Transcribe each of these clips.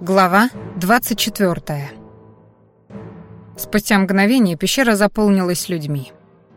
Глава 24. Спустя мгновение пещера заполнилась людьми.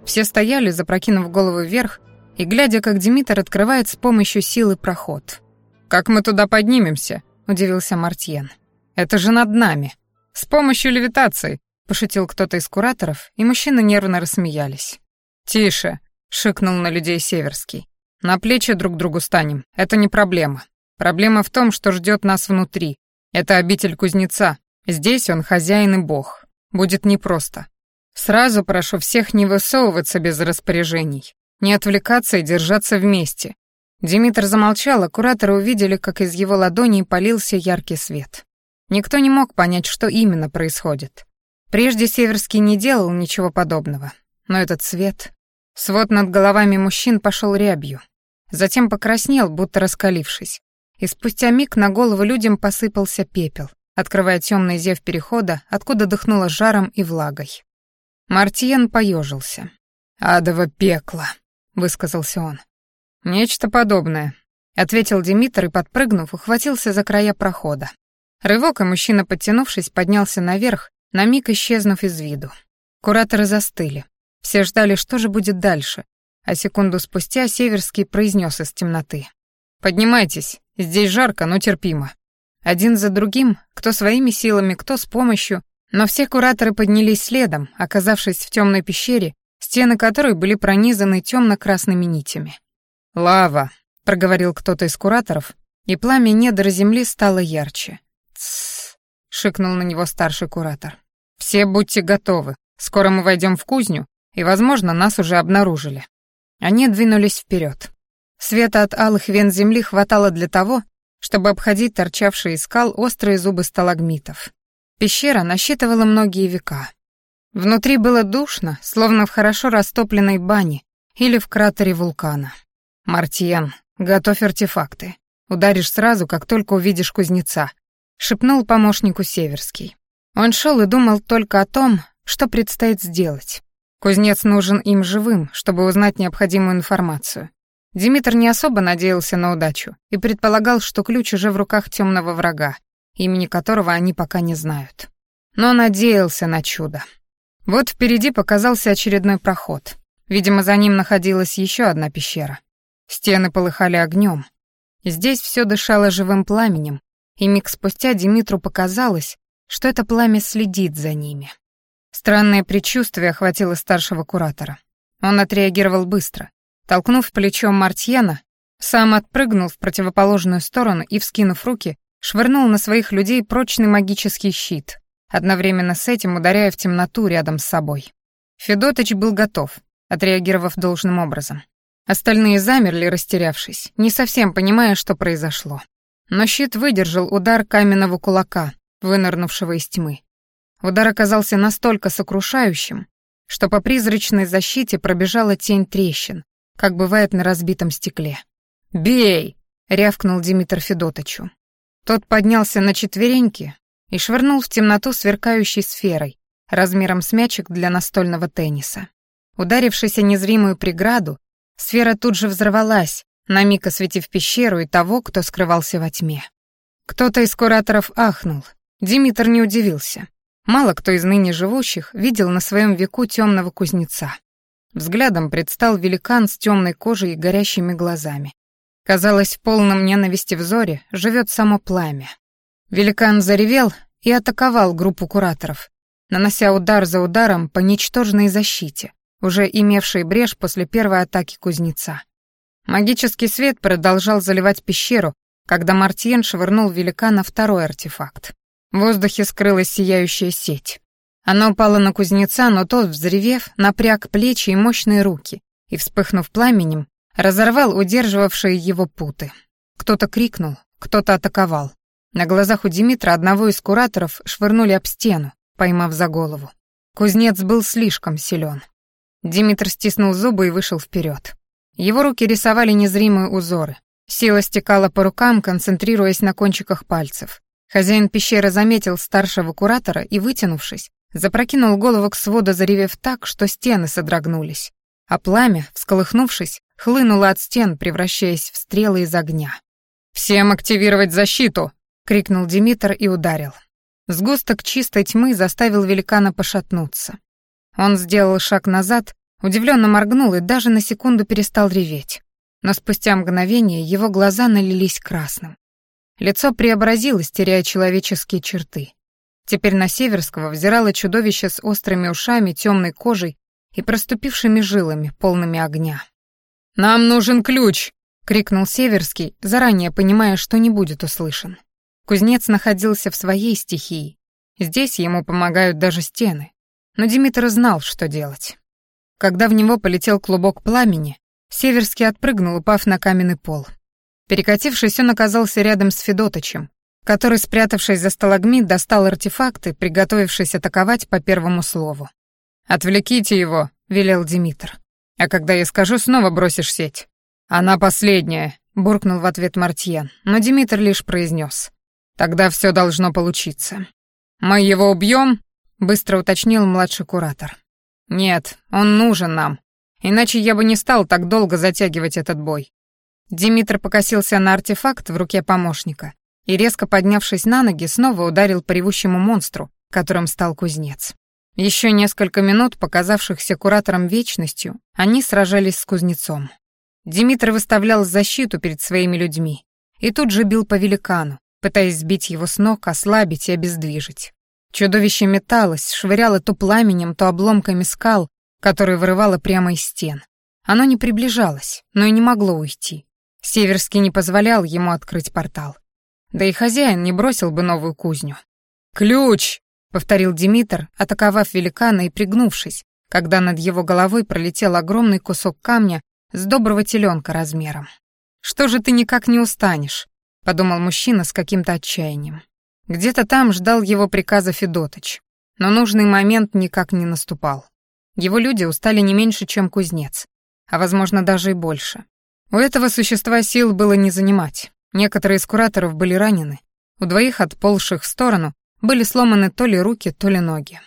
Все стояли, запрокинув головы вверх, и глядя, как Димитр открывает с помощью силы проход. «Как мы туда поднимемся?» — удивился Мартьен. «Это же над нами. С помощью левитации», — пошутил кто-то из кураторов, и мужчины нервно рассмеялись. «Тише», — шикнул на людей Северский. «На плечи друг другу станем. Это не проблема. Проблема в том, что ждет нас внутри, это обитель кузнеца. Здесь он хозяин и бог. Будет непросто. Сразу прошу всех не высовываться без распоряжений, не отвлекаться и держаться вместе. Димитр замолчал, а кураторы увидели, как из его ладоней полился яркий свет. Никто не мог понять, что именно происходит. Прежде Северский не делал ничего подобного. Но этот свет... Свод над головами мужчин пошел рябью. Затем покраснел, будто раскалившись и спустя миг на голову людям посыпался пепел, открывая темный зев перехода, откуда дыхнуло жаром и влагой. Мартиен поежился. «Адово пекло», — высказался он. «Нечто подобное», — ответил Димитр и, подпрыгнув, ухватился за края прохода. Рывок, и мужчина, подтянувшись, поднялся наверх, на миг исчезнув из виду. Кураторы застыли. Все ждали, что же будет дальше, а секунду спустя Северский произнес из темноты. «Поднимайтесь, здесь жарко, но терпимо». Один за другим, кто своими силами, кто с помощью, но все кураторы поднялись следом, оказавшись в темной пещере, стены которой были пронизаны темно-красными нитями. «Лава», — проговорил кто-то из кураторов, и пламя недр земли стало ярче. «Тссс», — шикнул на него старший куратор. «Все будьте готовы, скоро мы войдем в кузню, и, возможно, нас уже обнаружили». Они двинулись вперед. Света от алых вен земли хватало для того, чтобы обходить торчавшие из скал острые зубы сталагмитов. Пещера насчитывала многие века. Внутри было душно, словно в хорошо растопленной бане или в кратере вулкана. «Мартьен, готовь артефакты. Ударишь сразу, как только увидишь кузнеца», — шепнул помощнику Северский. Он шел и думал только о том, что предстоит сделать. Кузнец нужен им живым, чтобы узнать необходимую информацию. Димитр не особо надеялся на удачу и предполагал, что ключ уже в руках темного врага, имени которого они пока не знают. Но надеялся на чудо. Вот впереди показался очередной проход. Видимо, за ним находилась еще одна пещера. Стены полыхали огнем. Здесь все дышало живым пламенем, и миг спустя Димитру показалось, что это пламя следит за ними. Странное предчувствие охватило старшего куратора. Он отреагировал быстро. Толкнув плечом Мартьена, сам отпрыгнул в противоположную сторону и, вскинув руки, швырнул на своих людей прочный магический щит, одновременно с этим ударяя в темноту рядом с собой. Федотыч был готов, отреагировав должным образом. Остальные замерли, растерявшись, не совсем понимая, что произошло. Но щит выдержал удар каменного кулака, вынырнувшего из тьмы. Удар оказался настолько сокрушающим, что по призрачной защите пробежала тень трещин, как бывает на разбитом стекле. «Бей!» — рявкнул Димитр Федотычу. Тот поднялся на четвереньки и швырнул в темноту сверкающей сферой, размером с мячик для настольного тенниса. Ударившись о незримую преграду, сфера тут же взорвалась, на миг осветив пещеру и того, кто скрывался во тьме. Кто-то из кураторов ахнул. Димитр не удивился. Мало кто из ныне живущих видел на своем веку темного кузнеца. Взглядом предстал великан с темной кожей и горящими глазами. Казалось, в полном ненависти взоре живет само пламя. Великан заревел и атаковал группу кураторов, нанося удар за ударом по ничтожной защите, уже имевшей брешь после первой атаки кузнеца. Магический свет продолжал заливать пещеру, когда Мартьен швырнул великана второй артефакт. В воздухе скрылась сияющая сеть. Она упала на кузнеца, но тот, взревев, напряг плечи и мощные руки и, вспыхнув пламенем, разорвал удерживавшие его путы. Кто-то крикнул, кто-то атаковал. На глазах у Димитра одного из кураторов швырнули об стену, поймав за голову. Кузнец был слишком силен. Димитр стиснул зубы и вышел вперед. Его руки рисовали незримые узоры. Сила стекала по рукам, концентрируясь на кончиках пальцев. Хозяин пещеры заметил старшего куратора и, вытянувшись, Запрокинул голову к своду, заревев так, что стены содрогнулись, а пламя, всколыхнувшись, хлынуло от стен, превращаясь в стрелы из огня. «Всем активировать защиту!» — крикнул Димитр и ударил. Сгусток чистой тьмы заставил великана пошатнуться. Он сделал шаг назад, удивленно моргнул и даже на секунду перестал реветь. Но спустя мгновение его глаза налились красным. Лицо преобразилось, теряя человеческие черты. Теперь на Северского взирало чудовище с острыми ушами, темной кожей и проступившими жилами, полными огня. «Нам нужен ключ!» — крикнул Северский, заранее понимая, что не будет услышан. Кузнец находился в своей стихии. Здесь ему помогают даже стены. Но Димитр знал, что делать. Когда в него полетел клубок пламени, Северский отпрыгнул, упав на каменный пол. Перекатившись, он оказался рядом с Федотычем, который, спрятавшись за сталагмит, достал артефакты, приготовившись атаковать по первому слову. «Отвлеките его», — велел Димитр. «А когда я скажу, снова бросишь сеть». «Она последняя», — буркнул в ответ Мартьен, но Димитр лишь произнес. Тогда все должно получиться. Мы его убьем? быстро уточнил младший куратор. Нет, он нужен нам. Иначе я бы не стал так долго затягивать этот бой. Димитр покосился на артефакт в руке помощника и, резко поднявшись на ноги, снова ударил по ревущему монстру, которым стал кузнец. Еще несколько минут, показавшихся куратором вечностью, они сражались с кузнецом. Димитр выставлял защиту перед своими людьми и тут же бил по великану, пытаясь сбить его с ног, ослабить и обездвижить. Чудовище металось, швыряло то пламенем, то обломками скал, которые вырывало прямо из стен. Оно не приближалось, но и не могло уйти. Северский не позволял ему открыть портал. Да и хозяин не бросил бы новую кузню. «Ключ!» — повторил Димитр, атаковав великана и пригнувшись, когда над его головой пролетел огромный кусок камня с доброго теленка размером. «Что же ты никак не устанешь?» — подумал мужчина с каким-то отчаянием. Где-то там ждал его приказа Федотыч, но нужный момент никак не наступал. Его люди устали не меньше, чем кузнец, а, возможно, даже и больше. У этого существа сил было не занимать. Некоторые из кураторов были ранены, у двоих отползших в сторону были сломаны то ли руки, то ли ноги.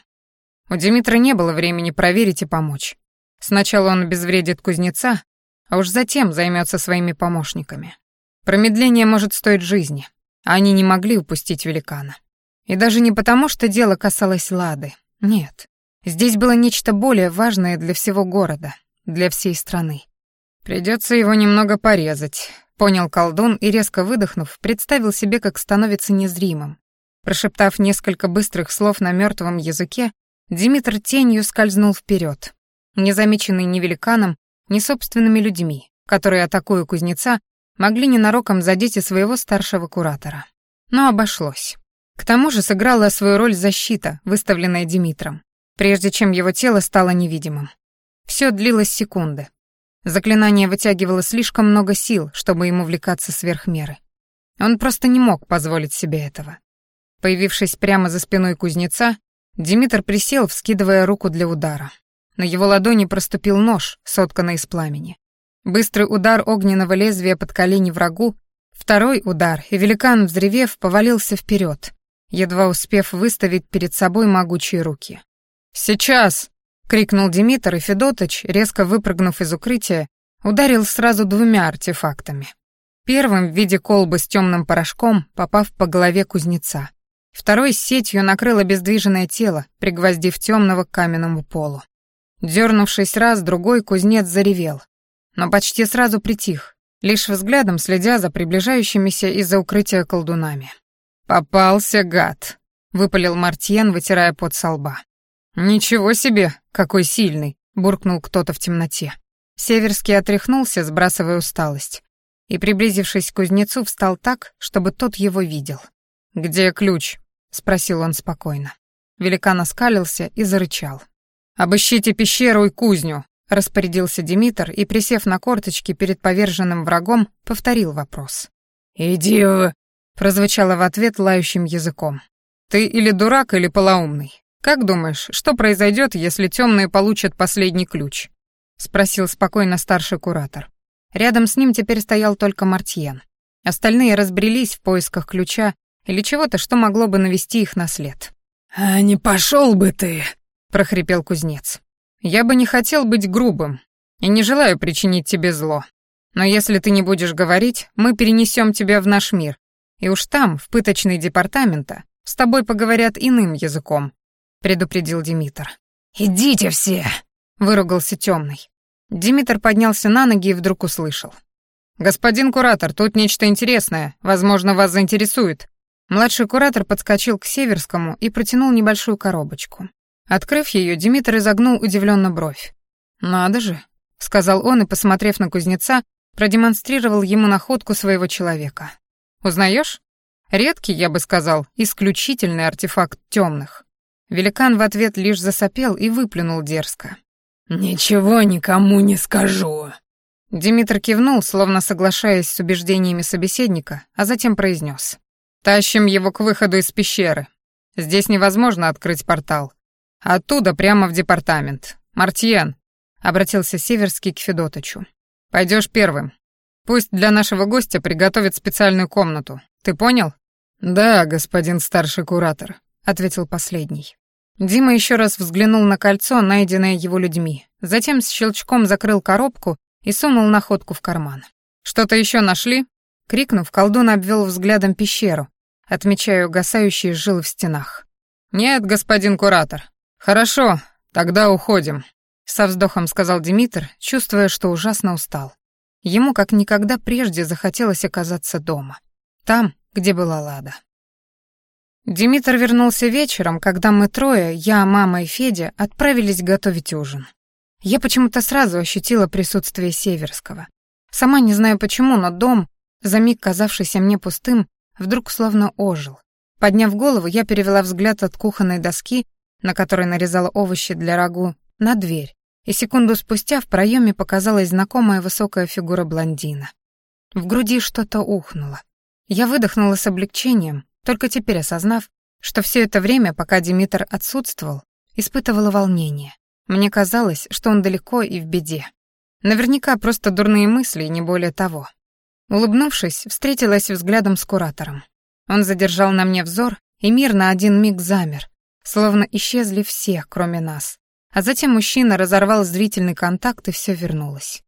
У Димитра не было времени проверить и помочь. Сначала он обезвредит кузнеца, а уж затем займется своими помощниками. Промедление может стоить жизни, а они не могли упустить великана. И даже не потому, что дело касалось Лады. Нет. Здесь было нечто более важное для всего города, для всей страны. Придется его немного порезать, понял колдун и, резко выдохнув, представил себе, как становится незримым. Прошептав несколько быстрых слов на мертвом языке, Димитр тенью скользнул вперед, незамеченный ни великаном, ни собственными людьми, которые, атакуя кузнеца, могли ненароком задеть и своего старшего куратора. Но обошлось. К тому же сыграла свою роль защита, выставленная Димитром, прежде чем его тело стало невидимым. Все длилось секунды. Заклинание вытягивало слишком много сил, чтобы ему влекаться сверх меры. Он просто не мог позволить себе этого. Появившись прямо за спиной кузнеца, Димитр присел, вскидывая руку для удара. На его ладони проступил нож, сотканный из пламени. Быстрый удар огненного лезвия под колени врагу, второй удар, и великан, взревев, повалился вперед, едва успев выставить перед собой могучие руки. «Сейчас!» — крикнул Димитр, и Федотыч, резко выпрыгнув из укрытия, ударил сразу двумя артефактами. Первым в виде колбы с темным порошком, попав по голове кузнеца. Второй сетью накрыл обездвиженное тело, пригвоздив темного к каменному полу. Дернувшись раз, другой кузнец заревел, но почти сразу притих, лишь взглядом следя за приближающимися из-за укрытия колдунами. «Попался, гад!» — выпалил Мартьен, вытирая пот со лба. «Ничего себе, какой сильный!» — буркнул кто-то в темноте. Северский отряхнулся, сбрасывая усталость, и, приблизившись к кузнецу, встал так, чтобы тот его видел. «Где ключ?» — спросил он спокойно. Великан оскалился и зарычал. «Обыщите пещеру и кузню, распорядился Димитр и, присев на корточки перед поверженным врагом, повторил вопрос. «Иди в...» — прозвучало в ответ лающим языком. «Ты или дурак, или полоумный. Как думаешь, что произойдет, если темные получат последний ключ?» — спросил спокойно старший куратор. Рядом с ним теперь стоял только Мартьен. Остальные разбрелись в поисках ключа или чего-то, что могло бы навести их на след. «А не пошел бы ты!» — прохрипел кузнец. Я бы не хотел быть грубым и не желаю причинить тебе зло. Но если ты не будешь говорить, мы перенесем тебя в наш мир, И уж там, в пыточной департамента, с тобой поговорят иным языком», — предупредил Димитр. «Идите все!» — выругался темный. Димитр поднялся на ноги и вдруг услышал. «Господин куратор, тут нечто интересное, возможно, вас заинтересует». Младший куратор подскочил к Северскому и протянул небольшую коробочку. Открыв ее, Димитр изогнул удивленно бровь. «Надо же», — сказал он и, посмотрев на кузнеца, продемонстрировал ему находку своего человека. «Узнаешь? Редкий, я бы сказал, исключительный артефакт темных». Великан в ответ лишь засопел и выплюнул дерзко. «Ничего никому не скажу». Димитр кивнул, словно соглашаясь с убеждениями собеседника, а затем произнес: «Тащим его к выходу из пещеры. Здесь невозможно открыть портал. Оттуда прямо в департамент. Мартьен», — обратился Северский к Федоточу. Пойдешь первым. Пусть для нашего гостя приготовят специальную комнату. Ты понял?» «Да, господин старший куратор», — ответил последний. Дима еще раз взглянул на кольцо, найденное его людьми, затем с щелчком закрыл коробку и сунул находку в карман. «Что-то еще нашли?» Крикнув, колдун обвел взглядом пещеру, отмечая угасающие жилы в стенах. «Нет, господин куратор. Хорошо, тогда уходим», — со вздохом сказал Димитр, чувствуя, что ужасно устал. Ему как никогда прежде захотелось оказаться дома. Там, где была Лада. Димитр вернулся вечером, когда мы трое, я, мама и Федя, отправились готовить ужин. Я почему-то сразу ощутила присутствие Северского. Сама не знаю почему, но дом, за миг казавшийся мне пустым, вдруг словно ожил. Подняв голову, я перевела взгляд от кухонной доски, на которой нарезала овощи для рагу, на дверь, и секунду спустя в проеме показалась знакомая высокая фигура блондина. В груди что-то ухнуло. Я выдохнула с облегчением, только теперь осознав, что все это время, пока Димитр отсутствовал, испытывала волнение. Мне казалось, что он далеко и в беде. Наверняка просто дурные мысли, не более того. Улыбнувшись, встретилась взглядом с куратором. Он задержал на мне взор, и мир на один миг замер, словно исчезли все, кроме нас. А затем мужчина разорвал зрительный контакт, и все вернулось.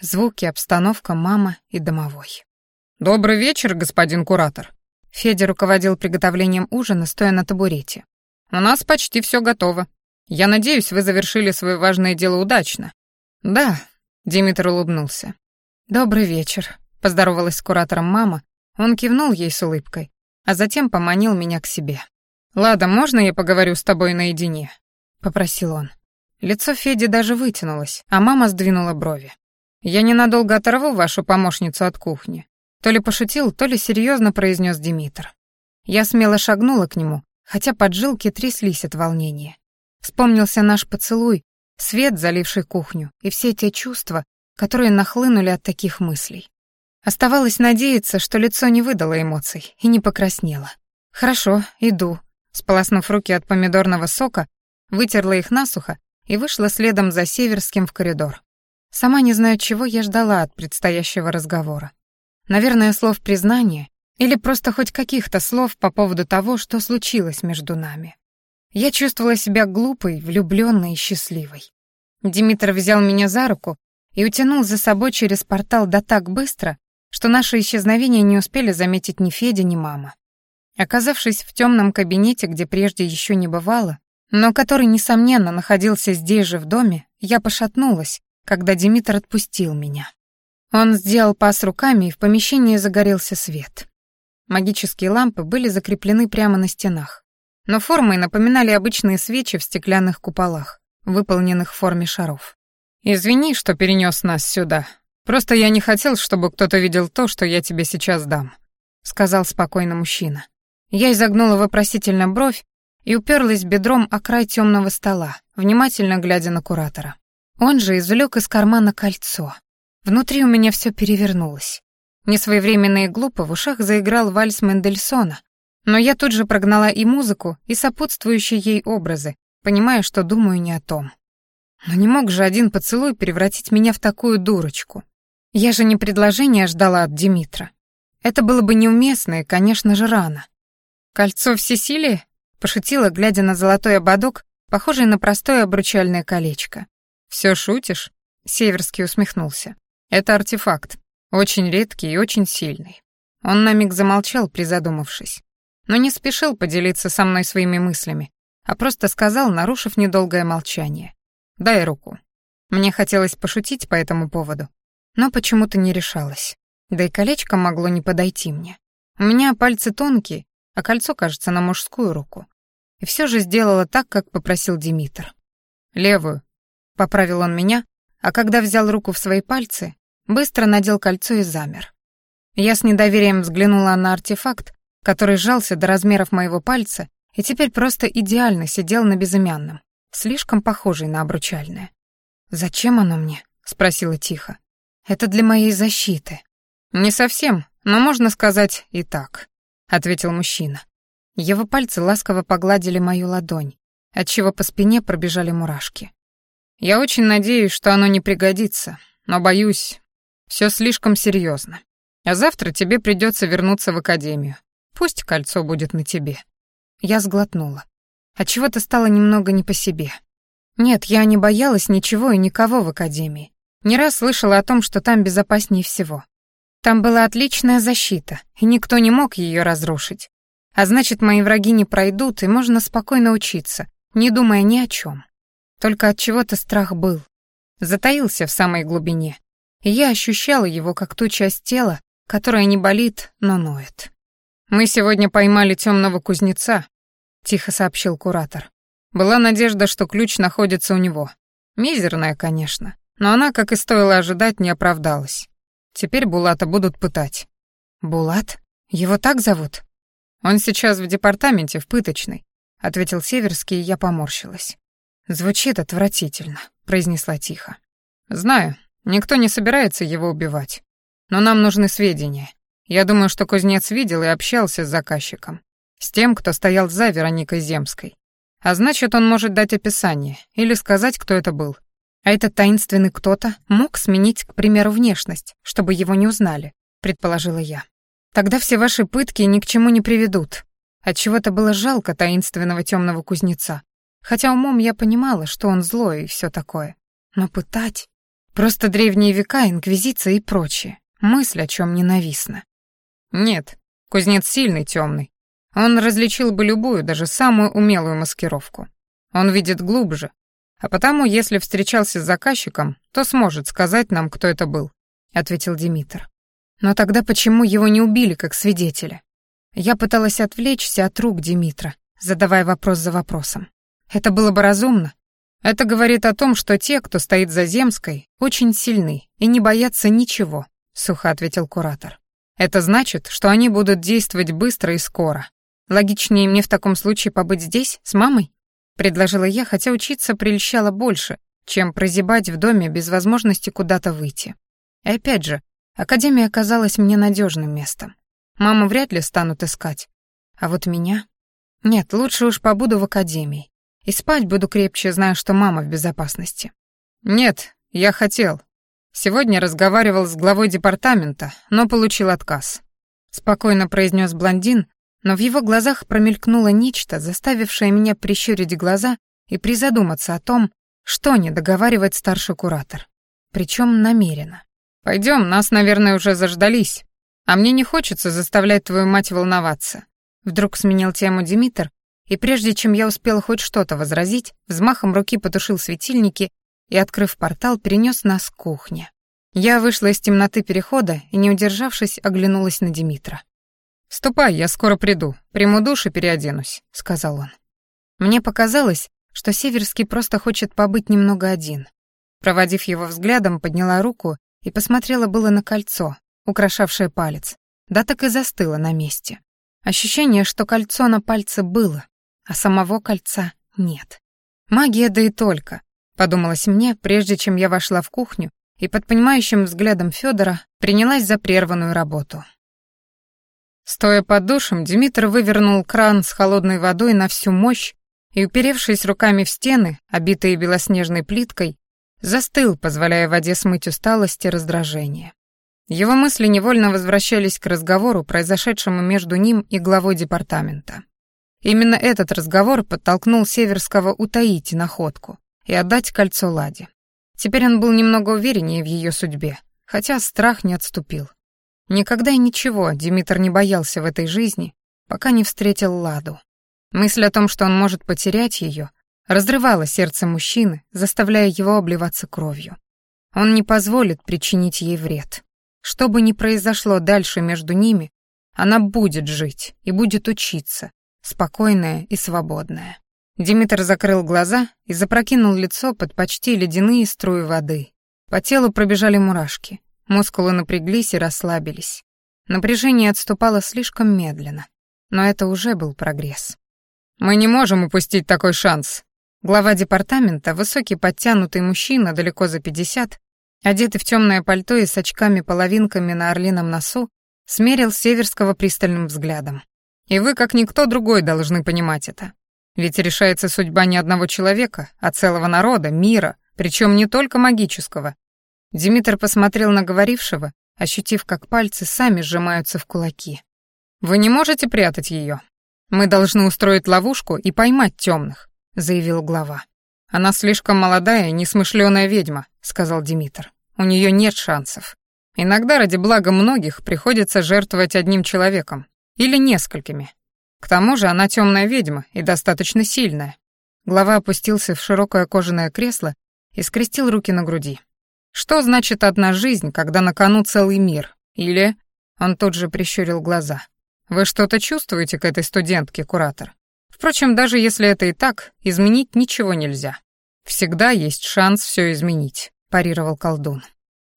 Звуки, обстановка, мама и домовой. «Добрый вечер, господин куратор», Федя руководил приготовлением ужина, стоя на табурете. «У нас почти все готово. Я надеюсь, вы завершили свое важное дело удачно». «Да», — Димитр улыбнулся. «Добрый вечер», — поздоровалась с куратором мама. Он кивнул ей с улыбкой, а затем поманил меня к себе. «Лада, можно я поговорю с тобой наедине?» — попросил он. Лицо Феди даже вытянулось, а мама сдвинула брови. «Я ненадолго оторву вашу помощницу от кухни. То ли пошутил, то ли серьезно произнес Димитр. Я смело шагнула к нему, хотя поджилки тряслись от волнения. Вспомнился наш поцелуй, свет, заливший кухню, и все те чувства, которые нахлынули от таких мыслей. Оставалось надеяться, что лицо не выдало эмоций и не покраснело. «Хорошо, иду», сполоснув руки от помидорного сока, вытерла их насухо и вышла следом за Северским в коридор. Сама не знаю, чего я ждала от предстоящего разговора. Наверное, слов признания или просто хоть каких-то слов по поводу того, что случилось между нами. Я чувствовала себя глупой, влюбленной и счастливой. Димитр взял меня за руку и утянул за собой через портал да так быстро, что наше исчезновение не успели заметить ни Федя, ни мама. Оказавшись в темном кабинете, где прежде еще не бывало, но который, несомненно, находился здесь же в доме, я пошатнулась, когда Димитр отпустил меня. Он сделал пас руками, и в помещении загорелся свет. Магические лампы были закреплены прямо на стенах, но формой напоминали обычные свечи в стеклянных куполах, выполненных в форме шаров. «Извини, что перенес нас сюда. Просто я не хотел, чтобы кто-то видел то, что я тебе сейчас дам», — сказал спокойно мужчина. Я изогнула вопросительно бровь и уперлась бедром о край темного стола, внимательно глядя на куратора. Он же извлек из кармана кольцо, Внутри у меня все перевернулось. Несвоевременно и глупо в ушах заиграл вальс Мендельсона, но я тут же прогнала и музыку, и сопутствующие ей образы, понимая, что думаю не о том. Но не мог же один поцелуй превратить меня в такую дурочку. Я же не предложение ждала от Димитра. Это было бы неуместно и, конечно же, рано. «Кольцо всесилия?» — пошутила, глядя на золотой ободок, похожий на простое обручальное колечко. «Все шутишь?» — Северский усмехнулся. Это артефакт, очень редкий и очень сильный. Он на миг замолчал, призадумавшись. Но не спешил поделиться со мной своими мыслями, а просто сказал, нарушив недолгое молчание. «Дай руку». Мне хотелось пошутить по этому поводу, но почему-то не решалась. Да и колечко могло не подойти мне. У меня пальцы тонкие, а кольцо, кажется, на мужскую руку. И все же сделала так, как попросил Димитр. «Левую», — поправил он меня, а когда взял руку в свои пальцы, быстро надел кольцо и замер. Я с недоверием взглянула на артефакт, который сжался до размеров моего пальца и теперь просто идеально сидел на безымянном, слишком похожий на обручальное. «Зачем оно мне?» — спросила тихо. «Это для моей защиты». «Не совсем, но можно сказать и так», — ответил мужчина. Его пальцы ласково погладили мою ладонь, отчего по спине пробежали мурашки. «Я очень надеюсь, что оно не пригодится, но боюсь, все слишком серьезно. А завтра тебе придется вернуться в академию. Пусть кольцо будет на тебе». Я сглотнула. Отчего-то стало немного не по себе. Нет, я не боялась ничего и никого в академии. Не раз слышала о том, что там безопаснее всего. Там была отличная защита, и никто не мог ее разрушить. А значит, мои враги не пройдут, и можно спокойно учиться, не думая ни о чем. Только от чего-то страх был. Затаился в самой глубине. Я ощущала его как ту часть тела, которая не болит, но ноет. «Мы сегодня поймали темного кузнеца», — тихо сообщил куратор. «Была надежда, что ключ находится у него. Мизерная, конечно, но она, как и стоило ожидать, не оправдалась. Теперь Булата будут пытать». «Булат? Его так зовут?» «Он сейчас в департаменте, в пыточной», — ответил Северский, и я поморщилась. «Звучит отвратительно», — произнесла тихо. «Знаю, никто не собирается его убивать. Но нам нужны сведения. Я думаю, что кузнец видел и общался с заказчиком. С тем, кто стоял за Вероникой Земской. А значит, он может дать описание или сказать, кто это был. А этот таинственный кто-то мог сменить, к примеру, внешность, чтобы его не узнали, предположила я. Тогда все ваши пытки ни к чему не приведут. Отчего-то было жалко таинственного темного кузнеца. Хотя умом я понимала, что он злой и все такое. Но пытать... Просто древние века, инквизиция и прочее. Мысль о чем ненавистна. Нет, кузнец сильный, темный. Он различил бы любую, даже самую умелую маскировку. Он видит глубже, а потому, если встречался с заказчиком, то сможет сказать нам, кто это был», — ответил Димитр. «Но тогда почему его не убили как свидетеля?» Я пыталась отвлечься от рук Димитра, задавая вопрос за вопросом. «Это было бы разумно?» Это говорит о том, что те, кто стоит за Земской, очень сильны и не боятся ничего, сухо ответил куратор. Это значит, что они будут действовать быстро и скоро. Логичнее мне в таком случае побыть здесь с мамой? предложила я, хотя учиться прельщало больше, чем прозябать в доме без возможности куда-то выйти. И опять же, академия оказалась мне надежным местом. Маму вряд ли станут искать. А вот меня? Нет, лучше уж побуду в академии. И спать буду крепче, зная, что мама в безопасности. Нет, я хотел. Сегодня разговаривал с главой департамента, но получил отказ. Спокойно произнес блондин, но в его глазах промелькнуло нечто, заставившее меня прищурить глаза и призадуматься о том, что не договаривает старший куратор. Причем намеренно. Пойдем, нас, наверное, уже заждались. А мне не хочется заставлять твою мать волноваться. Вдруг сменил тему Димитр, и прежде чем я успела хоть что-то возразить, взмахом руки потушил светильники и, открыв портал, перенес нас к кухне. Я вышла из темноты перехода и, не удержавшись, оглянулась на Димитра. «Ступай, я скоро приду. Приму душ и переоденусь», — сказал он. Мне показалось, что Северский просто хочет побыть немного один. Проводив его взглядом, подняла руку и посмотрела было на кольцо, украшавшее палец, да так и застыла на месте. Ощущение, что кольцо на пальце было, а самого кольца нет. Магия да и только, подумалось мне, прежде чем я вошла в кухню и под понимающим взглядом Федора принялась за прерванную работу. Стоя под душем, Димитр вывернул кран с холодной водой на всю мощь и, уперевшись руками в стены, обитые белоснежной плиткой, застыл, позволяя воде смыть усталость и раздражение. Его мысли невольно возвращались к разговору, произошедшему между ним и главой департамента. Именно этот разговор подтолкнул Северского утаить находку и отдать кольцо Ладе. Теперь он был немного увереннее в ее судьбе, хотя страх не отступил. Никогда и ничего Димитр не боялся в этой жизни, пока не встретил Ладу. Мысль о том, что он может потерять ее, разрывала сердце мужчины, заставляя его обливаться кровью. Он не позволит причинить ей вред. Что бы ни произошло дальше между ними, она будет жить и будет учиться, спокойная и свободная. Димитр закрыл глаза и запрокинул лицо под почти ледяные струи воды. По телу пробежали мурашки, мускулы напряглись и расслабились. Напряжение отступало слишком медленно, но это уже был прогресс. «Мы не можем упустить такой шанс», Глава департамента, высокий подтянутый мужчина, далеко за пятьдесят, одетый в темное пальто и с очками-половинками на орлином носу, смерил Северского пристальным взглядом. «И вы, как никто другой, должны понимать это. Ведь решается судьба не одного человека, а целого народа, мира, причем не только магического». Димитр посмотрел на говорившего, ощутив, как пальцы сами сжимаются в кулаки. «Вы не можете прятать ее. Мы должны устроить ловушку и поймать темных. — заявил глава. «Она слишком молодая и несмышленая ведьма», — сказал Димитр. «У нее нет шансов. Иногда ради блага многих приходится жертвовать одним человеком. Или несколькими. К тому же она темная ведьма и достаточно сильная». Глава опустился в широкое кожаное кресло и скрестил руки на груди. «Что значит одна жизнь, когда на кону целый мир? Или...» Он тут же прищурил глаза. «Вы что-то чувствуете к этой студентке, куратор? Впрочем, даже если это и так, изменить ничего нельзя. Всегда есть шанс все изменить, парировал колдун.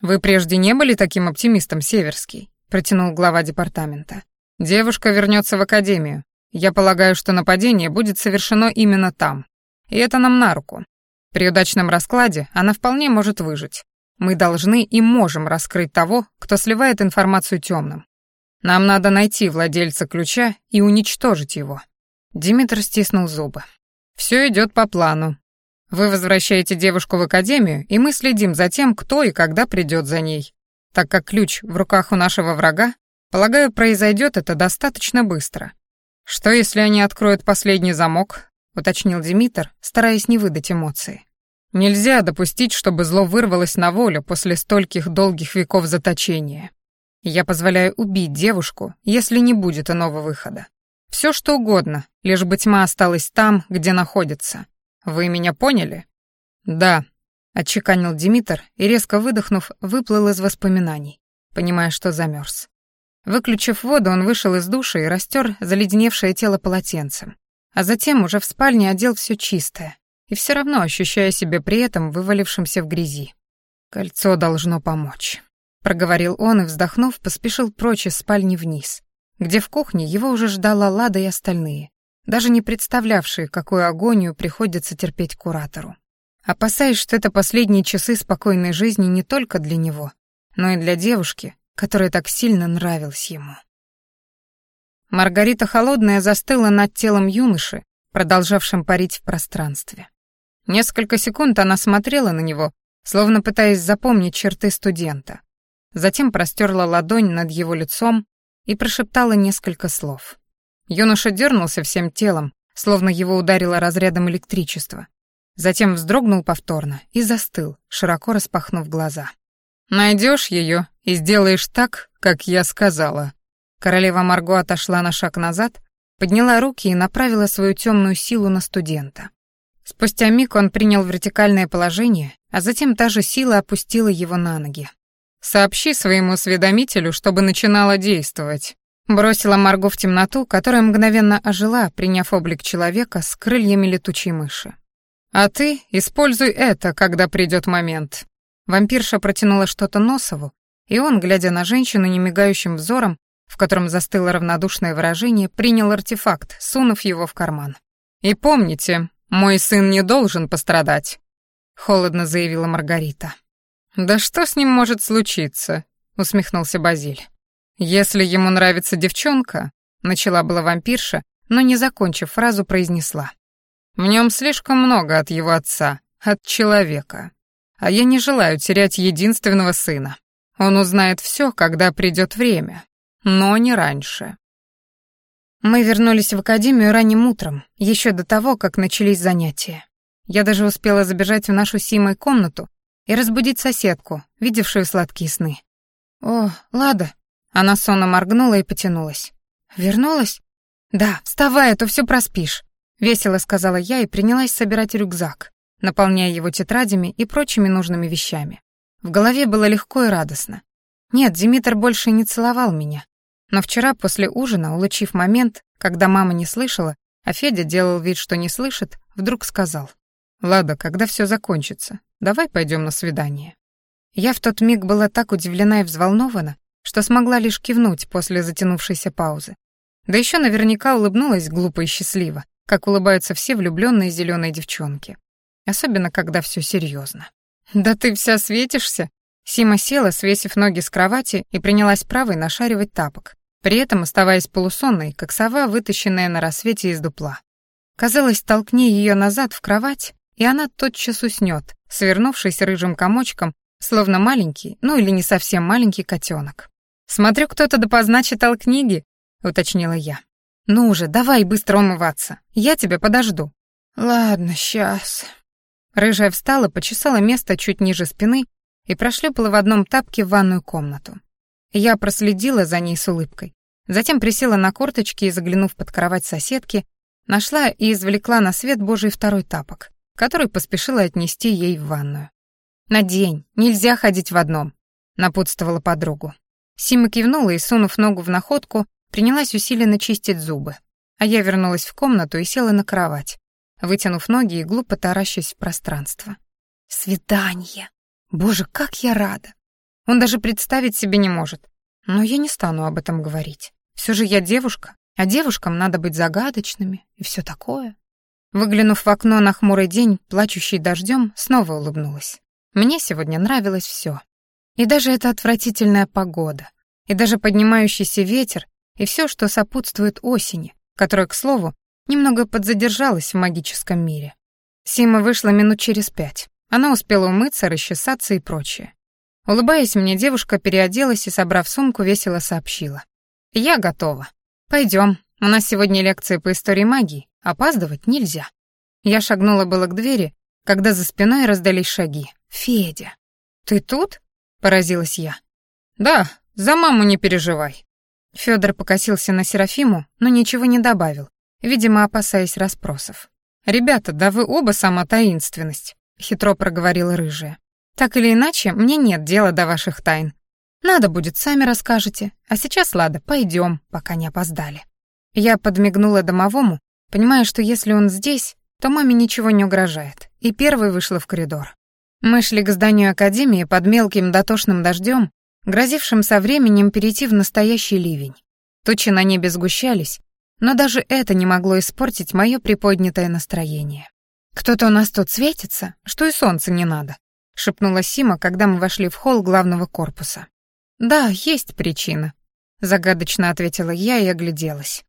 Вы прежде не были таким оптимистом, Северский, протянул глава департамента. Девушка вернется в академию. Я полагаю, что нападение будет совершено именно там. И это нам на руку. При удачном раскладе она вполне может выжить. Мы должны и можем раскрыть того, кто сливает информацию темным. Нам надо найти владельца ключа и уничтожить его. Димитр стиснул зубы. Все идет по плану. Вы возвращаете девушку в академию, и мы следим за тем, кто и когда придет за ней. Так как ключ в руках у нашего врага, полагаю, произойдет это достаточно быстро. Что, если они откроют последний замок? уточнил Димитр, стараясь не выдать эмоции. Нельзя допустить, чтобы зло вырвалось на волю после стольких долгих веков заточения. Я позволяю убить девушку, если не будет иного выхода. Все что угодно, лишь бы тьма осталась там, где находится. Вы меня поняли? Да, отчеканил Димитр и, резко выдохнув, выплыл из воспоминаний, понимая, что замерз. Выключив воду, он вышел из душа и растер заледеневшее тело полотенцем. А затем уже в спальне одел все чистое и все равно ощущая себя при этом вывалившимся в грязи. «Кольцо должно помочь», — проговорил он и, вздохнув, поспешил прочь из спальни вниз, где в кухне его уже ждала Лада и остальные, даже не представлявшие, какую агонию приходится терпеть куратору. Опасаясь, что это последние часы спокойной жизни не только для него, но и для девушки, которая так сильно нравилась ему. Маргарита Холодная застыла над телом юноши, продолжавшим парить в пространстве. Несколько секунд она смотрела на него, словно пытаясь запомнить черты студента. Затем простерла ладонь над его лицом и прошептала несколько слов. Юноша дернулся всем телом, словно его ударило разрядом электричества. Затем вздрогнул повторно и застыл, широко распахнув глаза. Найдешь ее и сделаешь так, как я сказала». Королева Марго отошла на шаг назад, подняла руки и направила свою темную силу на студента. Спустя миг он принял вертикальное положение, а затем та же сила опустила его на ноги. Сообщи своему осведомителю, чтобы начинала действовать. Бросила Марго в темноту, которая мгновенно ожила, приняв облик человека с крыльями летучей мыши. А ты используй это, когда придет момент. Вампирша протянула что-то Носову, и он, глядя на женщину немигающим взором, в котором застыло равнодушное выражение, принял артефакт, сунув его в карман. «И помните, мой сын не должен пострадать», — холодно заявила Маргарита. «Да что с ним может случиться?» — усмехнулся Базиль. «Если ему нравится девчонка», — начала была вампирша, но, не закончив фразу, произнесла. «В нем слишком много от его отца, от человека. А я не желаю терять единственного сына. Он узнает все, когда придет время, но не раньше». Мы вернулись в академию ранним утром, еще до того, как начались занятия. Я даже успела забежать в нашу Симой комнату и разбудить соседку, видевшую сладкие сны. «О, Лада!» Она сонно моргнула и потянулась. «Вернулась?» «Да, вставай, а то все проспишь», — весело сказала я и принялась собирать рюкзак, наполняя его тетрадями и прочими нужными вещами. В голове было легко и радостно. Нет, Димитр больше не целовал меня. Но вчера после ужина, улучив момент, когда мама не слышала, а Федя делал вид, что не слышит, вдруг сказал. «Лада, когда все закончится, давай пойдем на свидание». Я в тот миг была так удивлена и взволнована, что смогла лишь кивнуть после затянувшейся паузы. Да еще наверняка улыбнулась глупо и счастливо, как улыбаются все влюбленные зеленые девчонки. Особенно, когда все серьезно. «Да ты вся светишься!» Сима села, свесив ноги с кровати, и принялась правой нашаривать тапок, при этом оставаясь полусонной, как сова, вытащенная на рассвете из дупла. Казалось, толкни ее назад в кровать, и она тотчас уснет, свернувшись рыжим комочком, словно маленький, ну или не совсем маленький котенок. «Смотрю, кто-то допоздна читал книги», — уточнила я. «Ну уже, давай быстро умываться, я тебя подожду». «Ладно, сейчас». Рыжая встала, почесала место чуть ниже спины и прошлепала в одном тапке в ванную комнату. Я проследила за ней с улыбкой. Затем присела на корточки и, заглянув под кровать соседки, нашла и извлекла на свет Божий второй тапок, который поспешила отнести ей в ванную. «Надень, нельзя ходить в одном», — напутствовала подругу. Сима кивнула и, сунув ногу в находку, принялась усиленно чистить зубы. А я вернулась в комнату и села на кровать, вытянув ноги и глупо таращась в пространство. «Свидание! Боже, как я рада!» Он даже представить себе не может. Но я не стану об этом говорить. Все же я девушка, а девушкам надо быть загадочными и все такое. Выглянув в окно на хмурый день, плачущий дождем, снова улыбнулась. Мне сегодня нравилось все. И даже эта отвратительная погода, и даже поднимающийся ветер, и все, что сопутствует осени, которая, к слову, немного подзадержалась в магическом мире. Сима вышла минут через пять. Она успела умыться, расчесаться и прочее. Улыбаясь мне, девушка переоделась и, собрав сумку, весело сообщила. «Я готова. Пойдем. У нас сегодня лекция по истории магии. Опаздывать нельзя». Я шагнула было к двери, когда за спиной раздались шаги. «Федя, ты тут?» поразилась я. Да, за маму не переживай. Федор покосился на Серафиму, но ничего не добавил, видимо, опасаясь расспросов. Ребята, да вы оба сама таинственность, хитро проговорила рыжая. Так или иначе, мне нет дела до ваших тайн. Надо будет, сами расскажете. А сейчас, Лада, пойдем, пока не опоздали. Я подмигнула домовому, понимая, что если он здесь, то маме ничего не угрожает, и первой вышла в коридор. Мы шли к зданию академии под мелким дотошным дождем, грозившим со временем перейти в настоящий ливень. Тучи на небе сгущались, но даже это не могло испортить мое приподнятое настроение. «Кто-то у нас тут светится, что и солнца не надо», — шепнула Сима, когда мы вошли в холл главного корпуса. «Да, есть причина», — загадочно ответила я и огляделась.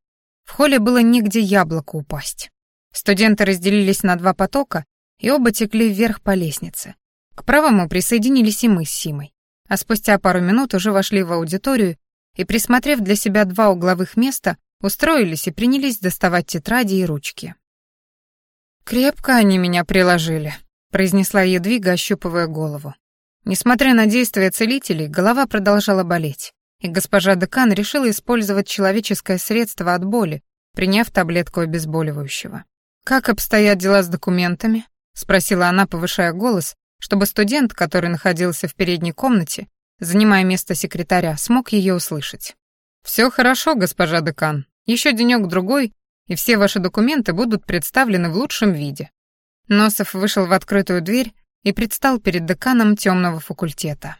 В холле было негде яблоко упасть. Студенты разделились на два потока, и оба текли вверх по лестнице. К правому присоединились и мы с Симой. А спустя пару минут уже вошли в аудиторию и, присмотрев для себя два угловых места, устроились и принялись доставать тетради и ручки. «Крепко они меня приложили», — произнесла Едвига, ощупывая голову. Несмотря на действия целителей, голова продолжала болеть, и госпожа Декан решила использовать человеческое средство от боли, приняв таблетку обезболивающего. «Как обстоят дела с документами?» — спросила она, повышая голос, чтобы студент, который находился в передней комнате, занимая место секретаря, смог ее услышать. «Все хорошо, госпожа декан. Еще денек-другой, и все ваши документы будут представлены в лучшем виде». Носов вышел в открытую дверь и предстал перед деканом темного факультета.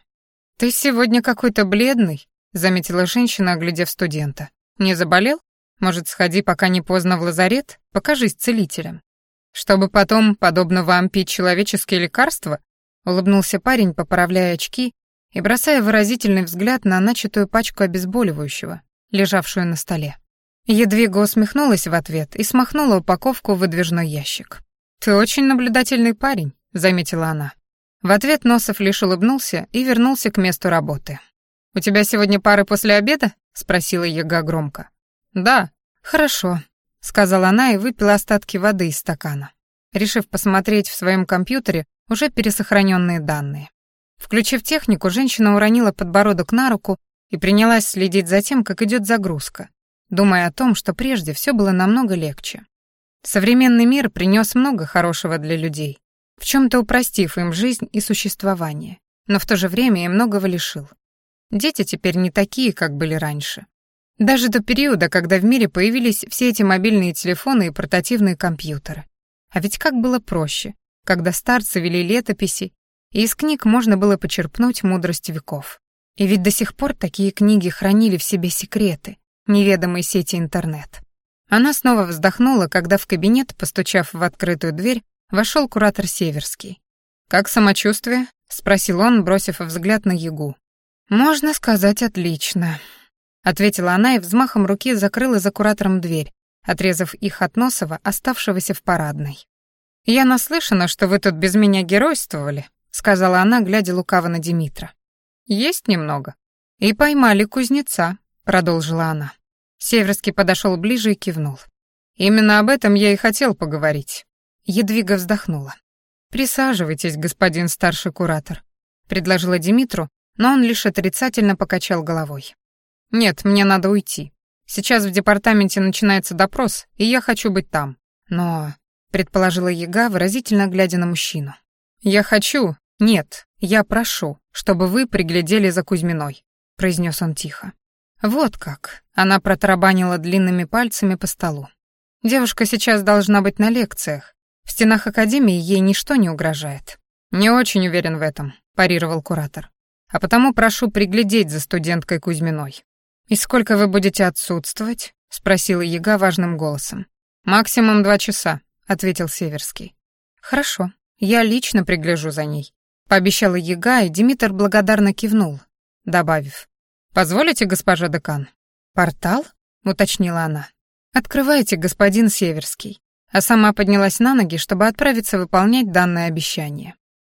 «Ты сегодня какой-то бледный», — заметила женщина, оглядев студента. «Не заболел? Может, сходи, пока не поздно в лазарет? Покажись целителем. Чтобы потом, подобно вам, пить человеческие лекарства? Улыбнулся парень, поправляя очки и бросая выразительный взгляд на начатую пачку обезболивающего, лежавшую на столе. Едвига усмехнулась в ответ и смахнула упаковку в выдвижной ящик. «Ты очень наблюдательный парень», — заметила она. В ответ Носов лишь улыбнулся и вернулся к месту работы. «У тебя сегодня пары после обеда?» — спросила Ега громко. «Да». «Хорошо», — сказала она и выпила остатки воды из стакана. Решив посмотреть в своем компьютере, уже пересохраненные данные. Включив технику, женщина уронила подбородок на руку и принялась следить за тем, как идет загрузка, думая о том, что прежде все было намного легче. Современный мир принес много хорошего для людей, в чем-то упростив им жизнь и существование, но в то же время и многого лишил. Дети теперь не такие, как были раньше. Даже до периода, когда в мире появились все эти мобильные телефоны и портативные компьютеры. А ведь как было проще, когда старцы вели летописи, из книг можно было почерпнуть мудрость веков. И ведь до сих пор такие книги хранили в себе секреты, неведомые сети интернет. Она снова вздохнула, когда в кабинет, постучав в открытую дверь, вошел куратор Северский. «Как самочувствие?» — спросил он, бросив взгляд на Ягу. «Можно сказать, отлично», — ответила она и взмахом руки закрыла за куратором дверь, отрезав их от Носова, оставшегося в парадной. «Я наслышана, что вы тут без меня геройствовали», — сказала она, глядя лукаво на Димитра. «Есть немного». «И поймали кузнеца», — продолжила она. Северский подошел ближе и кивнул. «Именно об этом я и хотел поговорить». Едвига вздохнула. «Присаживайтесь, господин старший куратор», — предложила Димитру, но он лишь отрицательно покачал головой. «Нет, мне надо уйти. Сейчас в департаменте начинается допрос, и я хочу быть там. Но...» — предположила Яга, выразительно глядя на мужчину. «Я хочу... Нет, я прошу, чтобы вы приглядели за Кузьминой», — произнес он тихо. «Вот как!» — она протарабанила длинными пальцами по столу. «Девушка сейчас должна быть на лекциях. В стенах Академии ей ничто не угрожает». «Не очень уверен в этом», — парировал куратор. «А потому прошу приглядеть за студенткой Кузьминой». «И сколько вы будете отсутствовать?» — спросила Яга важным голосом. «Максимум два часа», — ответил Северский. «Хорошо, я лично пригляжу за ней», — пообещала Яга, и Димитр благодарно кивнул, добавив. «Позволите, госпожа декан?» «Портал?» — уточнила она. «Открывайте, господин Северский». А сама поднялась на ноги, чтобы отправиться выполнять данное обещание.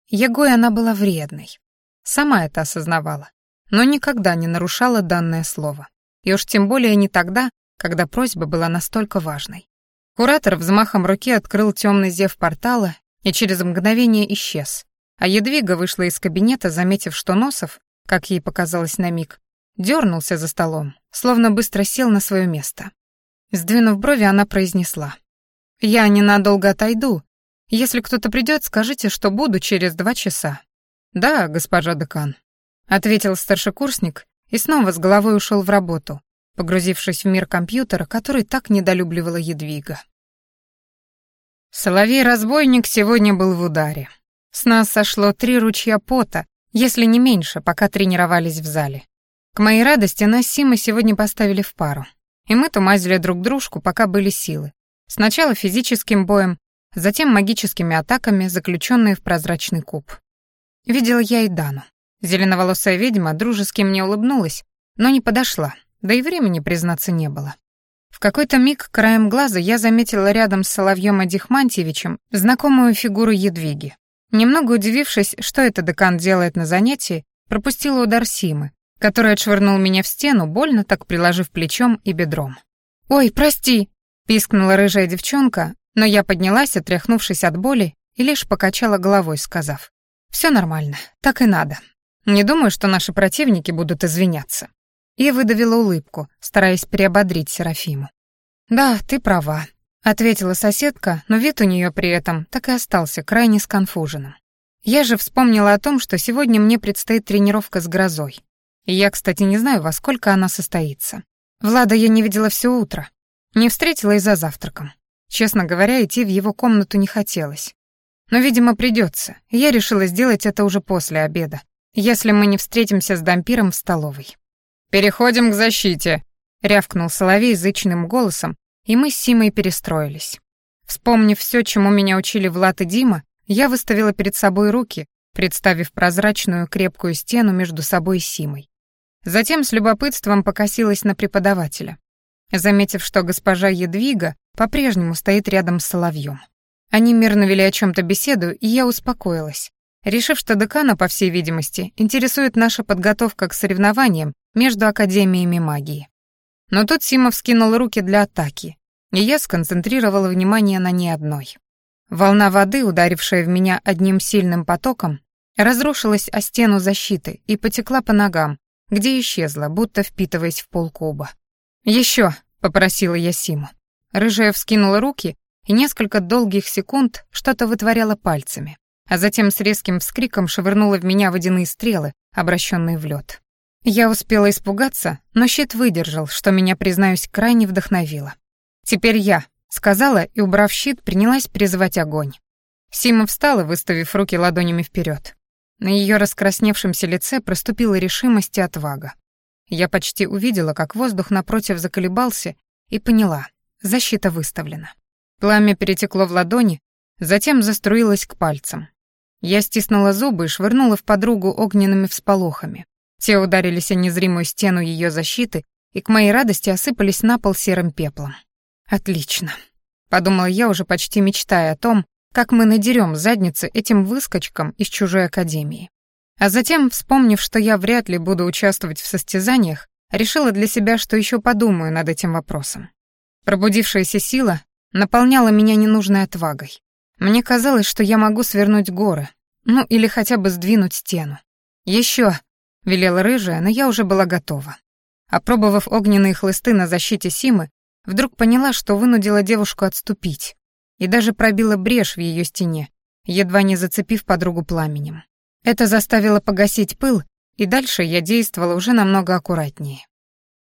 Егой она была вредной. Сама это осознавала, но никогда не нарушала данное слово. И уж тем более не тогда, когда просьба была настолько важной. Куратор взмахом руки открыл темный зев портала и через мгновение исчез, а Едвига вышла из кабинета, заметив, что Носов, как ей показалось на миг, дернулся за столом, словно быстро сел на свое место. Сдвинув брови, она произнесла. «Я ненадолго отойду. Если кто-то придет, скажите, что буду через два часа». «Да, госпожа декан», — ответил старшекурсник и снова с головой ушел в работу, погрузившись в мир компьютера, который так недолюбливала Едвига. Соловей-разбойник сегодня был в ударе. С нас сошло три ручья пота, если не меньше, пока тренировались в зале. К моей радости нас с Симой сегодня поставили в пару. И мы тумазили друг дружку, пока были силы. Сначала физическим боем, затем магическими атаками, заключенные в прозрачный куб. Видела я и Дану. Зеленоволосая ведьма дружески мне улыбнулась, но не подошла, да и времени, признаться, не было. В какой-то миг краем глаза я заметила рядом с Соловьем Адихмантьевичем знакомую фигуру Едвиги. Немного удивившись, что это декан делает на занятии, пропустила удар Симы, который отшвырнул меня в стену, больно так приложив плечом и бедром. «Ой, прости!» — пискнула рыжая девчонка, но я поднялась, отряхнувшись от боли, и лишь покачала головой, сказав. «Все нормально, так и надо. Не думаю, что наши противники будут извиняться». И выдавила улыбку, стараясь приободрить Серафиму. «Да, ты права», — ответила соседка, но вид у нее при этом так и остался крайне сконфуженным. Я же вспомнила о том, что сегодня мне предстоит тренировка с грозой. И я, кстати, не знаю, во сколько она состоится. Влада я не видела все утро. Не встретила и за завтраком. Честно говоря, идти в его комнату не хотелось. Но, видимо, придется. я решила сделать это уже после обеда, если мы не встретимся с дампиром в столовой. «Переходим к защите», — рявкнул Соловей зычным голосом, и мы с Симой перестроились. Вспомнив все, чему меня учили Влад и Дима, я выставила перед собой руки, представив прозрачную крепкую стену между собой и Симой. Затем с любопытством покосилась на преподавателя, заметив, что госпожа Едвига по-прежнему стоит рядом с Соловьем. Они мирно вели о чем то беседу, и я успокоилась, решив, что декана, по всей видимости, интересует наша подготовка к соревнованиям между академиями магии. Но тут Сима вскинул руки для атаки, и я сконцентрировала внимание на ней одной. Волна воды, ударившая в меня одним сильным потоком, разрушилась о стену защиты и потекла по ногам, где исчезла, будто впитываясь в пол куба. «Еще!» — попросила я Симу. Рыжая вскинула руки и несколько долгих секунд что-то вытворяла пальцами, а затем с резким вскриком швырнула в меня водяные стрелы, обращенные в лед. Я успела испугаться, но щит выдержал, что меня, признаюсь, крайне вдохновило. «Теперь я», — сказала и, убрав щит, принялась призывать огонь. Сима встала, выставив руки ладонями вперед. На ее раскрасневшемся лице проступила решимость и отвага. Я почти увидела, как воздух напротив заколебался, и поняла — защита выставлена. Пламя перетекло в ладони, затем заструилось к пальцам. Я стиснула зубы и швырнула в подругу огненными всполохами. Те ударились о незримую стену ее защиты и к моей радости осыпались на пол серым пеплом. «Отлично», — подумала я, уже почти мечтая о том, как мы надерем задницы этим выскочкам из чужой академии. А затем, вспомнив, что я вряд ли буду участвовать в состязаниях, решила для себя, что еще подумаю над этим вопросом. Пробудившаяся сила наполняла меня ненужной отвагой. Мне казалось, что я могу свернуть горы, ну или хотя бы сдвинуть стену. Еще, велела рыжая, но я уже была готова. Опробовав огненные хлысты на защите Симы, вдруг поняла, что вынудила девушку отступить, и даже пробила брешь в ее стене, едва не зацепив подругу пламенем. Это заставило погасить пыл, и дальше я действовала уже намного аккуратнее.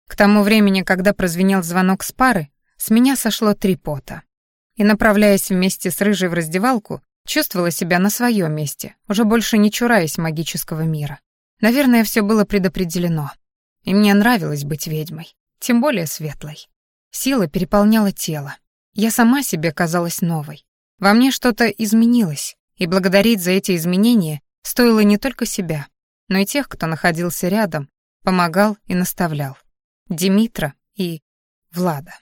К тому времени, когда прозвенел звонок с пары, с меня сошло три пота. И, направляясь вместе с Рыжей в раздевалку, чувствовала себя на своем месте, уже больше не чураясь магического мира. Наверное, все было предопределено. И мне нравилось быть ведьмой, тем более светлой. Сила переполняла тело, я сама себе казалась новой. Во мне что-то изменилось, и благодарить за эти изменения стоило не только себя, но и тех, кто находился рядом, помогал и наставлял. Димитра и Влада.